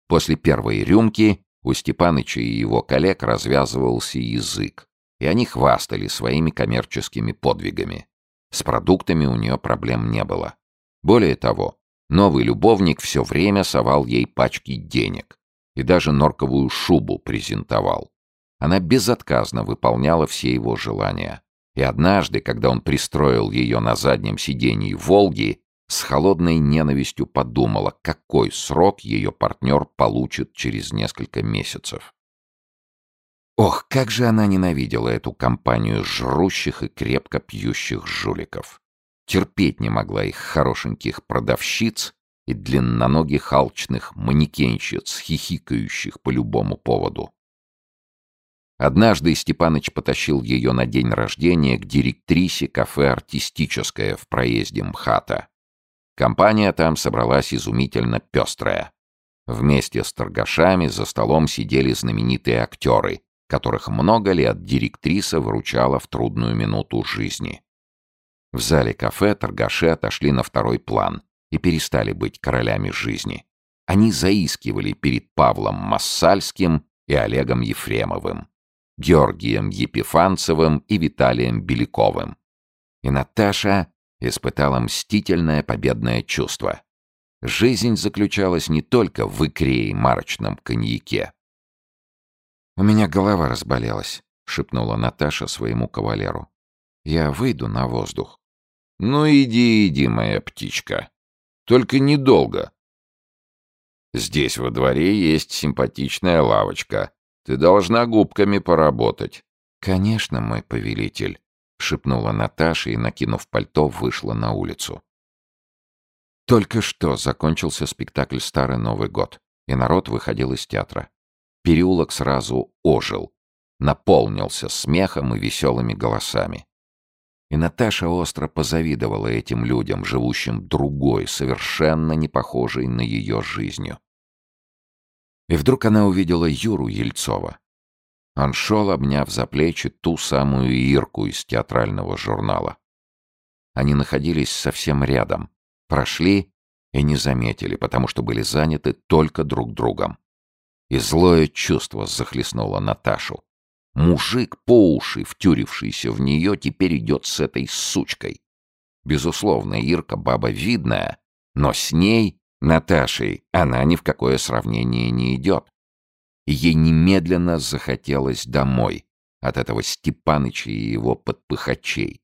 После первой рюмки у Степаныча и его коллег развязывался язык, и они хвастали своими коммерческими подвигами. С продуктами у нее проблем не было. Более того, Новый любовник все время совал ей пачки денег и даже норковую шубу презентовал. Она безотказно выполняла все его желания. И однажды, когда он пристроил ее на заднем сиденье «Волги», с холодной ненавистью подумала, какой срок ее партнер получит через несколько месяцев. Ох, как же она ненавидела эту компанию жрущих и крепко пьющих жуликов. Терпеть не могла их хорошеньких продавщиц и длинноногих алчных манекенщиц, хихикающих по любому поводу. Однажды Степаныч потащил ее на день рождения к директрисе кафе «Артистическое» в проезде МХАТа.
Компания там собралась изумительно пестрая. Вместе с торгашами за столом сидели знаменитые актеры, которых много лет директриса выручала в трудную минуту жизни. В зале кафе торгаши отошли на второй план и перестали быть королями жизни. Они заискивали перед Павлом Массальским и Олегом Ефремовым, Георгием Епифанцевым и Виталием Беляковым. И Наташа испытала мстительное победное чувство. Жизнь заключалась не только в икре и марочном коньяке.
«У меня голова разболелась», — шепнула Наташа своему кавалеру. «Я выйду на воздух».
«Ну иди, иди, моя птичка. Только недолго. Здесь во дворе есть симпатичная лавочка. Ты должна губками поработать».
«Конечно, мой повелитель», — шепнула Наташа и, накинув пальто, вышла на улицу. Только что закончился спектакль «Старый Новый год», и народ выходил из театра. Переулок сразу ожил, наполнился смехом и веселыми голосами. И Наташа остро позавидовала этим людям, живущим другой, совершенно не похожей на ее жизнью. И вдруг она увидела Юру Ельцова. Он шел, обняв за плечи ту самую Ирку из театрального журнала. Они находились совсем рядом, прошли и не заметили, потому что были заняты только друг другом. И злое чувство захлестнуло Наташу. Мужик по уши, втюрившийся в нее, теперь идет с этой сучкой. Безусловно, Ирка баба видная, но с ней Наташей она ни в какое сравнение не идет. ей немедленно захотелось домой от этого Степаныча и его подпыхачей.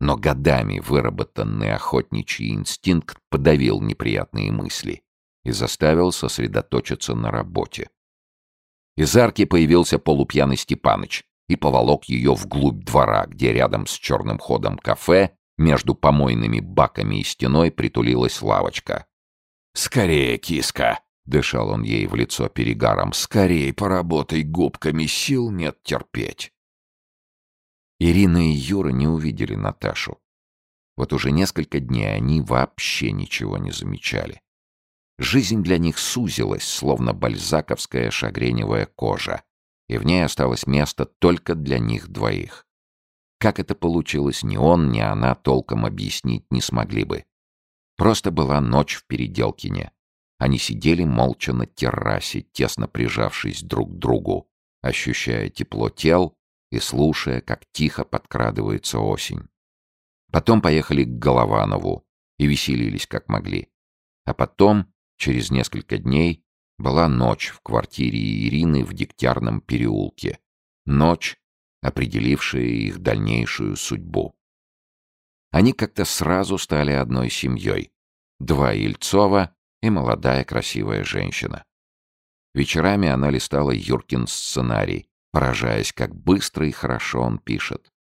Но годами выработанный охотничий инстинкт подавил неприятные мысли и заставил сосредоточиться на работе. Из арки появился полупьяный Степаныч и поволок ее вглубь двора, где рядом с черным ходом кафе между помойными баками и стеной притулилась лавочка. «Скорее, киска!» — дышал он ей в лицо перегаром. «Скорей поработай губками, сил нет терпеть!» Ирина и Юра не увидели Наташу. Вот уже несколько дней они вообще ничего не замечали. Жизнь для них сузилась, словно бальзаковская шагреневая кожа, и в ней осталось место только для них двоих. Как это получилось, ни он, ни она толком объяснить не смогли бы. Просто была ночь в Переделкине. Они сидели молча на террасе, тесно прижавшись друг к другу, ощущая тепло тел и слушая, как тихо подкрадывается осень. Потом поехали к Голованову и веселились как могли. А потом, через несколько дней, была ночь в квартире Ирины в Дегтярном переулке. Ночь, определившая их дальнейшую судьбу. Они как-то сразу стали одной семьей. Два Ельцова и молодая красивая женщина. Вечерами она листала Юркин сценарий, поражаясь, как быстро и хорошо он пишет.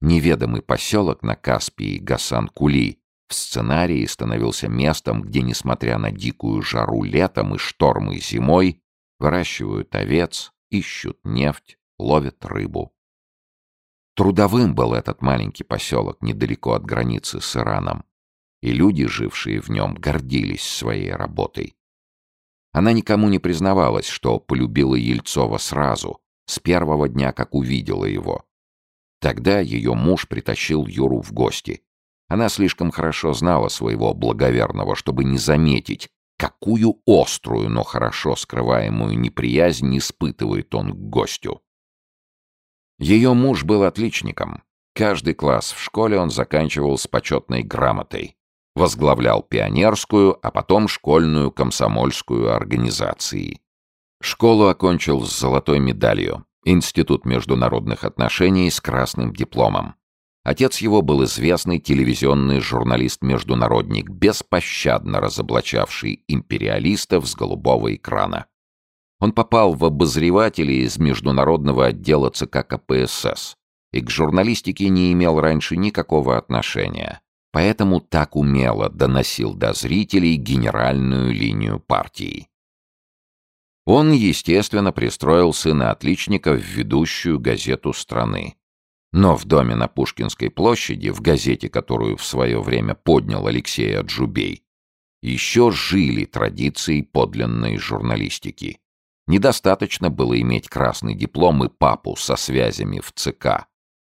Неведомый поселок на Каспии Гасан-Кули в сценарии становился местом, где, несмотря на дикую жару летом и штормы зимой, выращивают овец, ищут нефть, ловят рыбу. Трудовым был этот маленький поселок недалеко от границы с Ираном, и люди, жившие в нем, гордились своей работой. Она никому не признавалась, что полюбила Ельцова сразу, с первого дня, как увидела его. Тогда ее муж притащил Юру в гости. Она слишком хорошо знала своего благоверного, чтобы не заметить, какую острую, но хорошо скрываемую неприязнь испытывает он к гостю. Ее муж был отличником. Каждый класс в школе он заканчивал с почетной грамотой. Возглавлял пионерскую, а потом школьную комсомольскую организации. Школу окончил с золотой медалью. Институт международных отношений с красным дипломом. Отец его был известный телевизионный журналист-международник, беспощадно разоблачавший империалистов с голубого экрана. Он попал в обозреватели из международного отдела ЦК КПСС и к журналистике не имел раньше никакого отношения, поэтому так умело доносил до зрителей генеральную линию партии. Он, естественно, пристроил сына отличника в ведущую газету страны.
Но в доме на Пушкинской площади, в газете, которую в свое время поднял Алексей Аджубей, еще жили традиции подлинной журналистики. Недостаточно было иметь красный диплом и папу со связями в ЦК.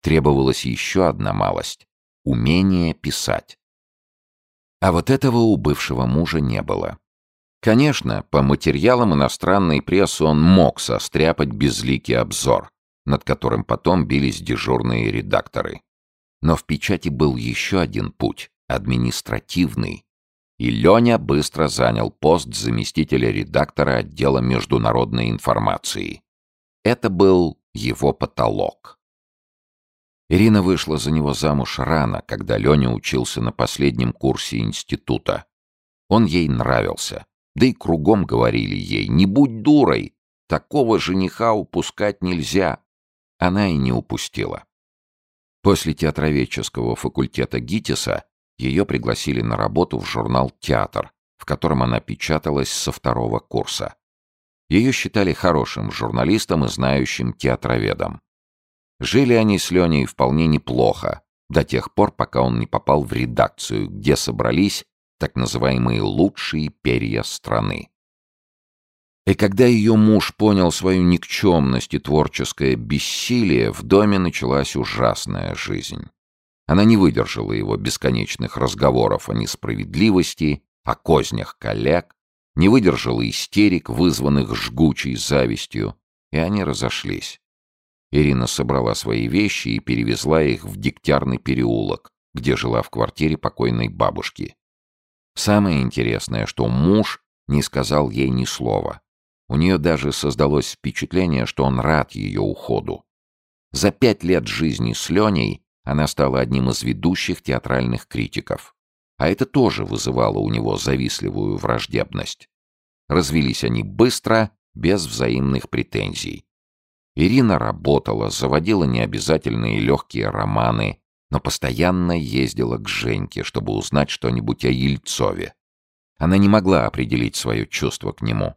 Требовалась еще одна малость — умение писать. А вот этого у бывшего мужа не было. Конечно, по материалам иностранной прессы он мог состряпать безликий обзор, над которым потом бились дежурные редакторы. Но в печати был еще один путь — административный. И Леня быстро занял пост заместителя редактора отдела международной информации. Это был его потолок. Ирина вышла за него замуж рано, когда Леня учился на последнем курсе института. Он ей нравился. Да и кругом говорили ей, не будь дурой, такого жениха упускать нельзя. Она и не упустила. После театроведческого факультета ГИТИСа ее пригласили на работу в журнал «Театр», в котором она печаталась со второго курса. Ее считали хорошим журналистом и знающим театроведом. Жили они с Леней вполне неплохо, до тех пор, пока он не попал в редакцию, где собрались так называемые лучшие перья страны. И когда ее муж понял свою никчемность и творческое бессилие, в доме началась ужасная жизнь. Она не выдержала его бесконечных разговоров о несправедливости, о кознях коллег, не выдержала истерик, вызванных жгучей завистью, и они разошлись. Ирина собрала свои вещи и перевезла их в Дегтярный переулок, где жила в квартире покойной бабушки. Самое интересное, что муж не сказал ей ни слова. У нее даже создалось впечатление, что он рад ее уходу. За пять лет жизни с Леней она стала одним из ведущих театральных критиков. А это тоже вызывало у него завистливую враждебность. Развелись они быстро, без взаимных претензий. Ирина работала, заводила необязательные легкие романы, но постоянно ездила к Женьке, чтобы узнать что-нибудь о Ельцове. Она не могла определить свое чувство к нему.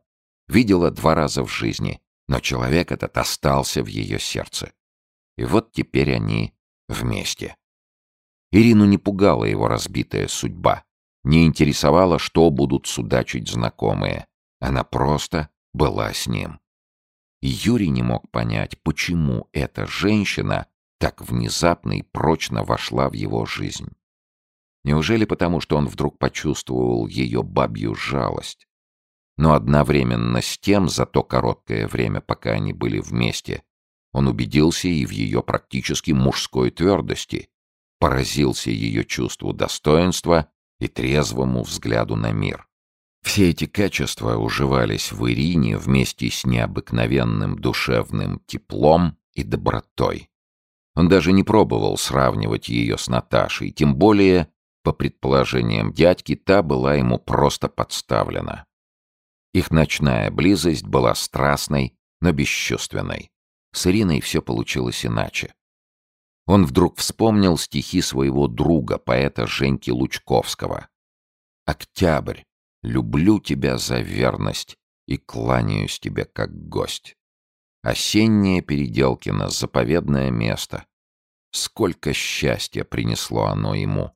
Видела два раза в жизни, но человек этот остался в ее сердце. И вот теперь они вместе. Ирину не пугала его разбитая судьба, не интересовало, что будут судачить знакомые. Она просто была с ним. И Юрий не мог понять, почему эта женщина так внезапно и прочно вошла в его жизнь. Неужели потому, что он вдруг почувствовал ее бабью жалость? Но одновременно с тем, за то короткое время, пока они были вместе, он убедился и в ее практически мужской твердости, поразился ее чувству достоинства и трезвому взгляду на мир. Все эти качества уживались в Ирине вместе с необыкновенным душевным теплом и добротой. Он даже не пробовал сравнивать ее с Наташей, тем более, по предположениям дядьки, та была ему просто подставлена. Их ночная близость была страстной, но бесчувственной. С Ириной все получилось иначе. Он вдруг вспомнил стихи своего друга, поэта Женьки Лучковского. «Октябрь, люблю тебя за верность и кланяюсь тебе как гость. Осеннее Переделкино — заповедное место. Сколько счастья принесло оно ему.